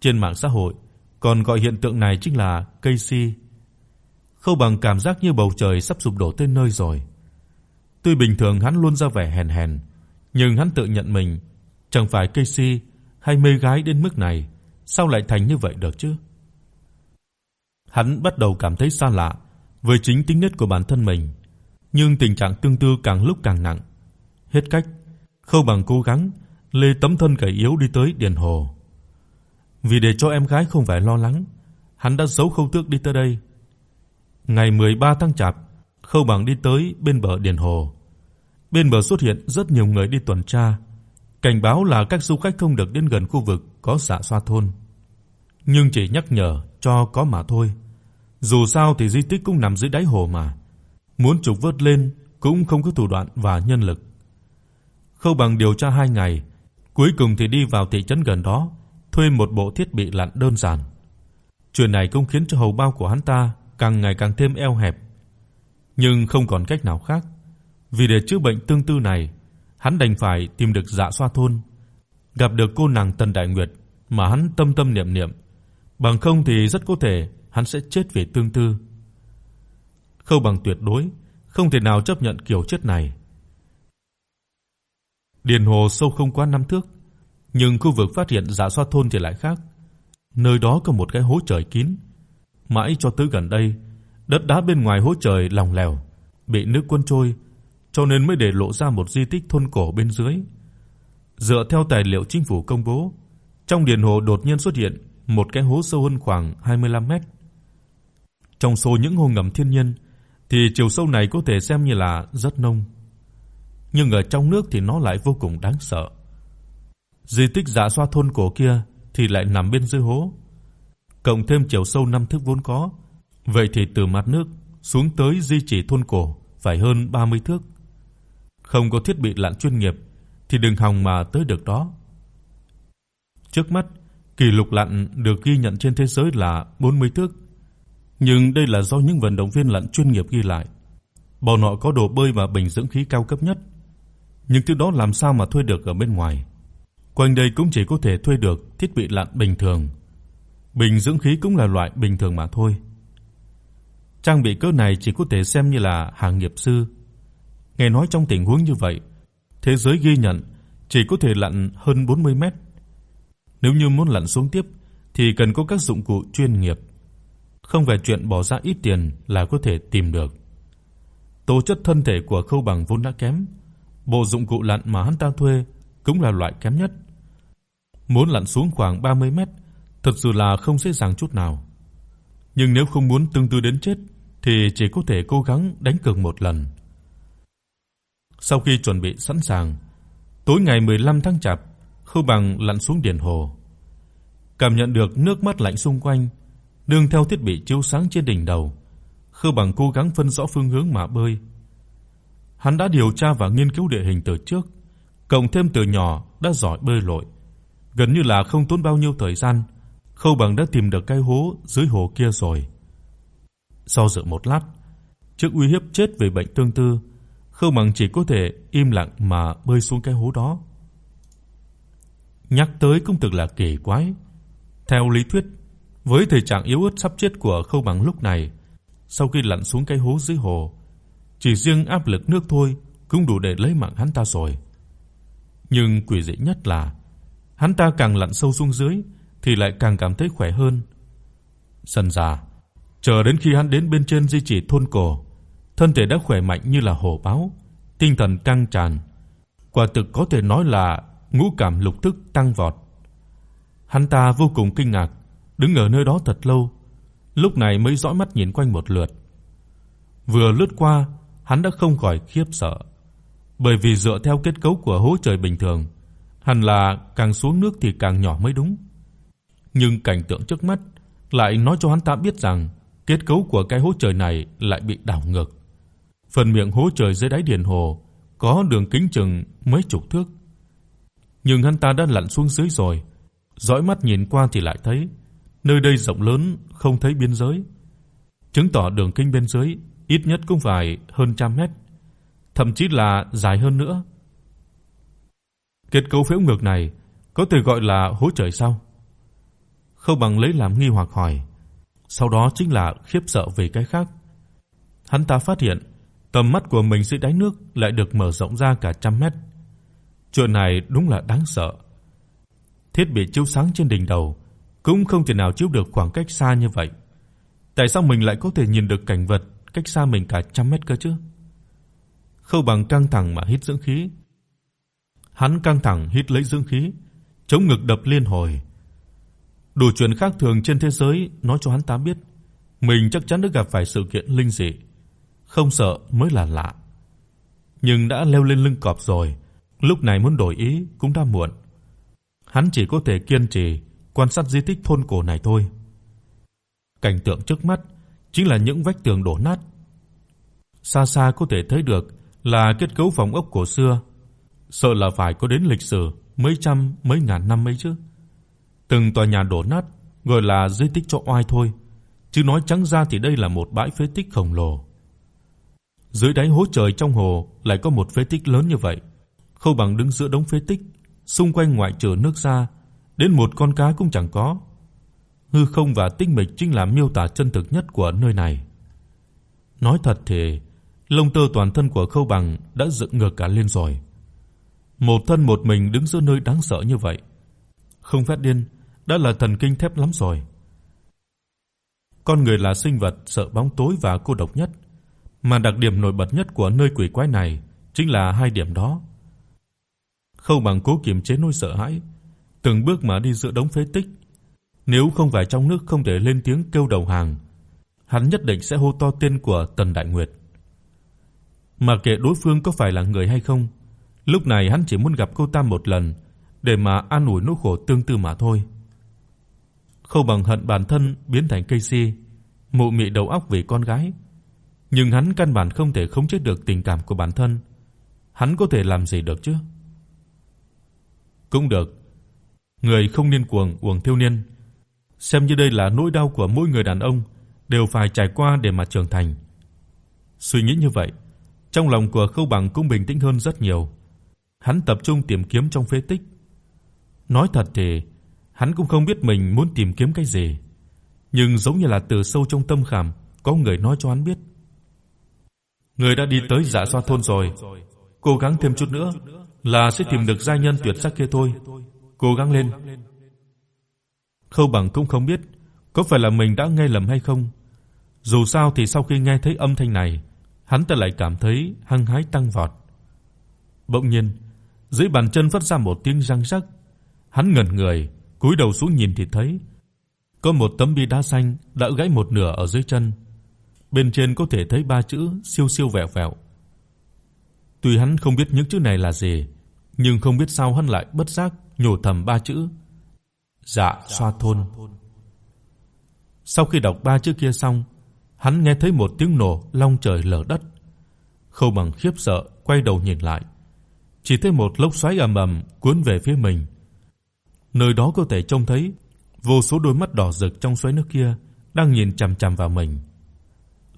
Trên mạng xã hội còn gọi hiện tượng này chính là cây si. Khâu Bằng cảm giác như bầu trời sắp sụp đổ tới nơi rồi. Tuy bình thường hắn luôn ra vẻ hèn hèn, nhưng hắn tự nhận mình chẳng phải cây si hay mê gái đến mức này, sao lại thành như vậy được chứ? Hắn bắt đầu cảm thấy xa lạ với chính tính nết của bản thân mình, nhưng tình trạng tương tư càng lúc càng nặng. Hết cách, Khâu Bằng cố gắng lê tấm thân gầy yếu đi tới điền hồ. Vì để cho em gái không phải lo lắng, hắn đã giấu Khâu Tước đi tới đây. Ngày 13 tháng Chạp, Khâu Bằng đi tới bên bờ Điền Hồ. Bên bờ xuất hiện rất nhiều người đi tuần tra, cảnh báo là các du khách không được đến gần khu vực có xạ xoa thôn. Nhưng chỉ nhắc nhở cho có mà thôi. Dù sao thì di tích cũng nằm dưới đáy hồ mà, muốn trục vớt lên cũng không có thủ đoạn và nhân lực. Khâu Bằng điều tra 2 ngày, cuối cùng thì đi vào thị trấn gần đó, thuê một bộ thiết bị lặn đơn giản. Chuyện này cũng khiến cho hầu bao của hắn ta càng ngày càng thêm eo hẹp. Nhưng không còn cách nào khác, vì để chữa bệnh tương tư này, hắn đành phải tìm được Dạ Xoa thôn, gặp được cô nàng Tần Đại Nguyệt mà hắn tâm tâm niệm niệm, bằng không thì rất có thể hắn sẽ chết vì tương tư. Khâu Bằng tuyệt đối không thể nào chấp nhận kiểu chết này. Điền hồ sâu không quá năm thước, nhưng khu vực phát hiện Dạ Xoa thôn thì lại khác. Nơi đó có một cái hố trời kín, mãi cho tới gần đây, đất đá bên ngoài hố trời lỏng lẻo, bị nước cuốn trôi, cho nên mới để lộ ra một di tích thôn cổ bên dưới. Dựa theo tài liệu chính phủ công bố, trong điền hồ đột nhiên xuất hiện một cái hố sâu hơn khoảng 25 mét. Trong số những hồ ngầm thiên nhiên thì chiều sâu này có thể xem như là rất nông. Nhưng ở trong nước thì nó lại vô cùng đáng sợ. Di tích Dạ Xoa thôn cổ kia thì lại nằm bên dưới hố, cộng thêm chiều sâu 5 thước vốn có, vậy thì từ mặt nước xuống tới di chỉ thôn cổ phải hơn 30 thước. Không có thiết bị lặn chuyên nghiệp thì đừng hòng mà tới được đó. Trước mắt, kỷ lục lặn được ghi nhận trên thế giới là 40 thước. Nhưng đây là do những vận động viên lặn chuyên nghiệp ghi lại. Bọn họ có đồ bơi và bình dưỡng khí cao cấp nhất. Nhưng thứ đó làm sao mà thuê được ở bên ngoài? Quanh đây cũng chỉ có thể thuê được thiết bị lặn bình thường. Bình dưỡng khí cũng là loại bình thường mà thôi. Trang bị cỡ này chỉ có thể xem như là hàng nghiệp sư. Nghe nói trong tình huống như vậy, thế giới ghi nhận chỉ có thể lặn hơn 40 mét. Nếu như muốn lặn xuống tiếp thì cần có các dụng cụ chuyên nghiệp, không phải chuyện bỏ ra ít tiền là có thể tìm được. Tố chất thân thể của Khâu Bằng vốn đã kém, bộ dụng cụ lặn mà hắn ta thuê cũng là loại kém nhất. Muốn lặn xuống khoảng 30 mét, thật sự là không dễ dàng chút nào. Nhưng nếu không muốn tương tư đến chết thì chỉ có thể cố gắng đánh cược một lần. Sau khi chuẩn bị sẵn sàng, tối ngày 15 tháng Chạp, Khâu Bằng lặn xuống điền hồ. Cảm nhận được nước mắt lạnh xung quanh, nương theo thiết bị chiếu sáng trên đỉnh đầu, Khâu Bằng cố gắng phân rõ phương hướng mà bơi. Hắn đã điều tra và nghiên cứu địa hình từ trước, cộng thêm từ nhỏ đã giỏi bơi lội, gần như là không tốn bao nhiêu thời gian, Khâu Bằng đã tìm được cái hố dưới hồ kia rồi. Sau dự một lát, trước uy hiếp chết vì bệnh tương tư, Khâu Bằng chỉ có thể im lặng mà bơi xuống cái hố đó. Nhắc tới cũng thực là kỳ quái. Theo lý thuyết, với thể trạng yếu ớt sắp chết của Khâu Bằng lúc này, sau khi lặn xuống cái hố dưới hồ, chỉ riêng áp lực nước thôi cũng đủ để lấy mạng hắn ta rồi. Nhưng quỷ dị nhất là hắn ta càng lặn sâu xuống dưới thì lại càng cảm thấy khỏe hơn. Dần dà, chờ đến khi hắn đến bên trên di chỉ thôn cổ, thân thể đã khỏe mạnh như là hổ báo, tinh thần căng tràn, quả thực có thể nói là ngũ cảm lục thức tăng vọt. Hắn ta vô cùng kinh ngạc, đứng ở nơi đó thật lâu, lúc này mới dõi mắt nhìn quanh một lượt. Vừa lướt qua, hắn đã không khỏi khiếp sợ, bởi vì dựa theo kết cấu của hố trời bình thường, hẳn là càng xuống nước thì càng nhỏ mới đúng. Nhưng cảnh tượng trước mắt lại nói cho hắn ta biết rằng kết cấu của cái hố trời này lại bị đảo ngược. Phần miệng hố trời dưới đáy điền hồ có đường kính chừng mấy chục thước. Nhưng hắn ta đã lặn xuống dưới rồi, dõi mắt nhìn qua thì lại thấy nơi đây rộng lớn không thấy biên giới, chứng tỏ đường kính bên dưới ít nhất cũng phải hơn trăm mét, thậm chí là dài hơn nữa. Kết cấu phễu ngược này có thể gọi là hố trời sao? Khâu Bằng lấy làm nghi hoặc hỏi. Sau đó chính là khiếp sợ về cái khác. Hắn ta phát hiện tầm mắt của mình dưới đáy nước lại được mở rộng ra cả trăm mét. Chuyện này đúng là đáng sợ. Thiết bị chiếu sáng trên đỉnh đầu cũng không thể nào chiếu được khoảng cách xa như vậy. Tại sao mình lại có thể nhìn được cảnh vật cách xa mình cả trăm mét cơ chứ? Khâu Bằng căng thẳng mà hít dưỡng khí. Hắn căng thẳng hít lấy dưỡng khí, chống ngực đập liên hồi. Đủ chuyện khác thường trên thế giới nói cho hắn ta biết, mình chắc chắn đã gặp phải sự kiện linh dị, không sợ mới là lạ. Nhưng đã leo lên lưng cọp rồi, lúc này muốn đổi ý cũng đã muộn. Hắn chỉ có thể kiên trì quan sát di tích thôn cổ này thôi. Cảnh tượng trước mắt chính là những vách tường đổ nát. Xa xa có thể thấy được là kết cấu phòng ốc cổ xưa, sợ là phải có đến lịch sử mấy trăm mấy ngàn năm mấy chứ. Từng tòa nhà đổ nát gọi là di tích cho oai thôi, chứ nói trắng ra thì đây là một bãi phế tích khổng lồ. Dưới đáy hố trời trong hồ lại có một phế tích lớn như vậy, Khâu Bằng đứng giữa đống phế tích, xung quanh ngoại trừ nước ra, đến một con cá cũng chẳng có. Hư không và tinh mịch chính là miêu tả chân thực nhất của nơi này. Nói thật thì lông tơ toàn thân của Khâu Bằng đã dựng ngược cả lên rồi. Một thân một mình đứng giữa nơi đáng sợ như vậy, không phát điên đã là thần kinh thép lắm rồi. Con người là sinh vật sợ bóng tối và cô độc nhất, mà đặc điểm nổi bật nhất của nơi quỷ quái này chính là hai điểm đó. Khâu Bằng cố kiềm chế nỗi sợ hãi, từng bước mà đi giữa đống phế tích. Nếu không phải trong nước không thể lên tiếng kêu đầu hàng, hắn nhất định sẽ hô to tên của Tần Đại Nguyệt. Mà kệ đối phương có phải là người hay không, lúc này hắn chỉ muốn gặp cô ta một lần để mà an ủi nỗi khổ tương tư mà thôi. Khâu Bằng hận bản thân biến thành cây si, mụ mị đầu óc vì con gái, nhưng hắn căn bản không thể khống chế được tình cảm của bản thân. Hắn có thể làm gì được chứ? Cũng được. Người không nên cuồng uổng thiếu niên, xem như đây là nỗi đau của mỗi người đàn ông đều phải trải qua để mà trưởng thành. Suy nghĩ như vậy, trong lòng của Khâu Bằng cũng bình tĩnh hơn rất nhiều. Hắn tập trung tìm kiếm trong phế tích. Nói thật thì hắn cũng không biết mình muốn tìm kiếm cái gì, nhưng giống như là từ sâu trong tâm khảm có người nói cho hắn biết. Người đã đi tới Dạ Xoa thôn rồi, cố gắng thêm chút nữa là sẽ tìm được giai nhân tuyệt sắc kia thôi. Cố gắng lên. Khâu Bằng cũng không biết có phải là mình đã nghe lầm hay không. Dù sao thì sau khi nghe thấy âm thanh này, hắn ta lại cảm thấy hăng hái tăng vọt. Bỗng nhiên, dưới bàn chân phát ra một tiếng răng rắc. Hắn ngẩn người, cúi đầu xuống nhìn thì thấy có một tấm bia đá xanh đã gãy một nửa ở dưới chân. Bên trên có thể thấy ba chữ siêu siêu vẹo vẹo. Tuy hắn không biết những chữ này là gì, nhưng không biết sao hắn lại bất giác nhổ thầm ba chữ Dạ Xoa thôn. Sau khi đọc ba chữ kia xong, hắn nghe thấy một tiếng nổ long trời lở đất. Khâu Bằng khiếp sợ quay đầu nhìn lại, chỉ thấy một lốc xoáy ầm ầm cuốn về phía mình. Nơi đó có thể trông thấy vô số đôi mắt đỏ rực trong xoáy nước kia đang nhìn chằm chằm vào mình.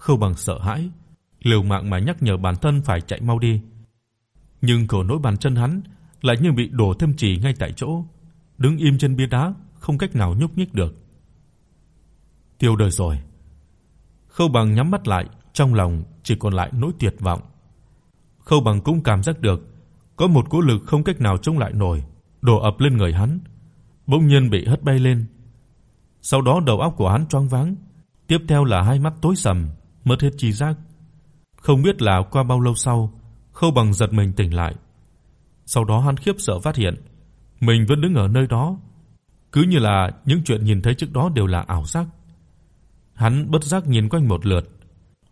Khâu Bằng sợ hãi, liều mạng mà nhắc nhở bản thân phải chạy mau đi. Nhưng cổ nỗi bàn chân hắn lại như bị đổ thêm chì ngay tại chỗ, đứng im trên bia đá, không cách nào nhúc nhích được. Tiêu đời rồi. Khâu Bằng nhắm mắt lại, trong lòng chỉ còn lại nỗi tuyệt vọng. Khâu Bằng cũng cảm giác được có một cỗ lực không cách nào chống lại nổi đổ ập lên người hắn, bỗng nhiên bị hất bay lên. Sau đó đầu óc của hắn choáng váng, tiếp theo là hai mắt tối sầm, mất hết trí giác. Không biết là qua bao lâu sau, Khâu Bằng giật mình tỉnh lại. Sau đó hắn khiếp sợ phát hiện mình vẫn đứng ở nơi đó, cứ như là những chuyện nhìn thấy trước đó đều là ảo giác. Hắn bất giác nhìn quanh một lượt,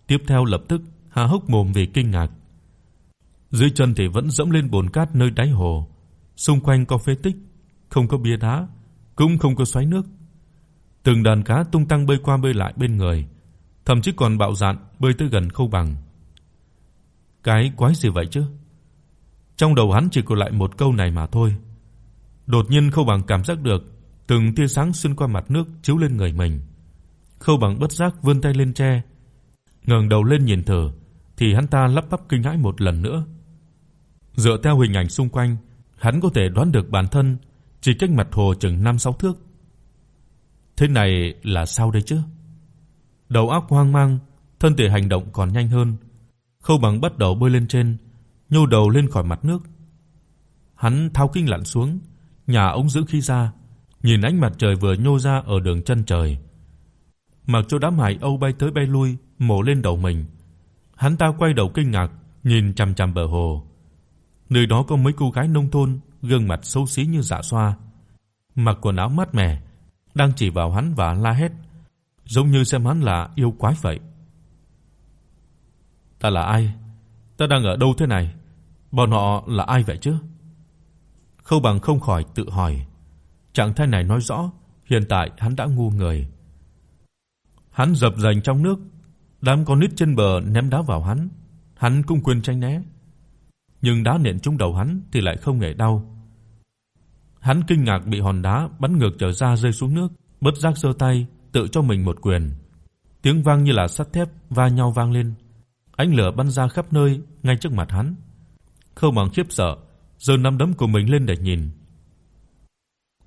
tiếp theo lập tức há hốc mồm vì kinh ngạc. Dưới chân thì vẫn dẫm lên bồn cát nơi đáy hồ, xung quanh có phế tích, không có bia đá, cũng không có xoáy nước. Từng đàn cá tung tăng bơi qua bơi lại bên người, thậm chí còn bạo dạn bơi tới gần Khâu Bằng. Cái quái gì vậy chứ? Trong đầu hắn chỉ còn lại một câu này mà thôi. Đột nhiên Khâu Bằng cảm giác được từng tia sáng xuyên qua mặt nước chiếu lên người mình. Khâu Bằng bất giác vươn tay lên che, ngẩng đầu lên nhìn thở, thì hắn ta lắp bắp kinh hãi một lần nữa. Dựa theo hình ảnh xung quanh, hắn có thể đoán được bản thân chỉ cách mặt hồ chừng 5-6 thước. Thế này là sao đây chứ? Đầu óc hoang mang, thân thể hành động còn nhanh hơn. Khâu Bằng bắt đầu bơi lên trên, nhô đầu lên khỏi mặt nước. Hắn thao kinh lặn xuống, nhà ống giữ khí ra, nhìn ánh mặt trời vừa nhô ra ở đường chân trời. Mặc cho đám hải âu bay tới bay lui, mổ lên đầu mình. Hắn ta quay đầu kinh ngạc, nhìn chằm chằm bờ hồ. Nơi đó có mấy cô gái nông thôn, gương mặt xấu xí như dạ xoa, mặc quần áo mát mẻ, đang chỉ vào hắn và la hét, giống như xem hắn là yêu quái vậy. Ta là ai? Ta đang ở đâu thế này? Bọn họ là ai vậy chứ? Khâu Bằng không khỏi tự hỏi. Trạng thái này nói rõ hiện tại hắn đã ngu người. Hắn dập dành trong nước, đám con nít trên bờ ném đá vào hắn, hắn cũng quên tránh né. Nhưng đá nện trúng đầu hắn thì lại không hề đau. Hắn kinh ngạc bị hòn đá bắn ngược trở ra rơi xuống nước, bất giác giơ tay tự cho mình một quyền. Tiếng vang như là sắt thép va nhau vang lên. Ánh lửa bắn ra khắp nơi ngay trước mặt hắn. Khâu Bằng khiếp sợ, giơ nắm đấm của mình lên để nhìn.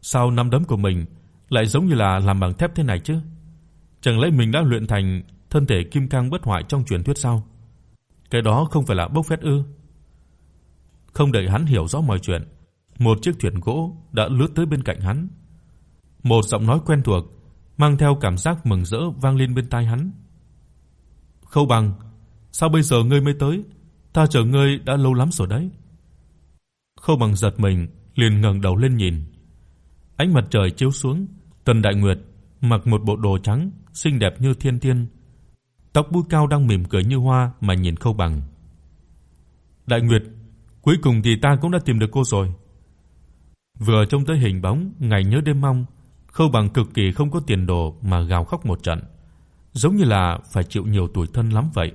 Sao nắm đấm của mình lại giống như là làm bằng thép thế này chứ? Chẳng lẽ mình đã luyện thành thân thể kim cang bất hoại trong truyền thuyết sao? Cái đó không phải là bốc phét ư? Không đợi hắn hiểu rõ mọi chuyện, một chiếc thuyền gỗ đã lướt tới bên cạnh hắn. Một giọng nói quen thuộc mang theo cảm giác mừng rỡ vang lên bên tai hắn. "Khâu Bằng, sao bây giờ ngươi mới tới? Ta chờ ngươi đã lâu lắm rồi đấy." Khâu Bằng giật mình, liền ngẩng đầu lên nhìn. Ánh mặt trời chiếu xuống, Tần Đại Nguyệt mặc một bộ đồ trắng, xinh đẹp như thiên tiên. Tóc búi cao đang mỉm cười như hoa mà nhìn Khâu Bằng. "Đại Nguyệt, cuối cùng thì ta cũng đã tìm được cô rồi." Vừa trông tới hình bóng ngày nhớ đêm mong, Khâu Bằng cực kỳ không có tiền đồ mà gào khóc một trận, giống như là phải chịu nhiều tủi thân lắm vậy.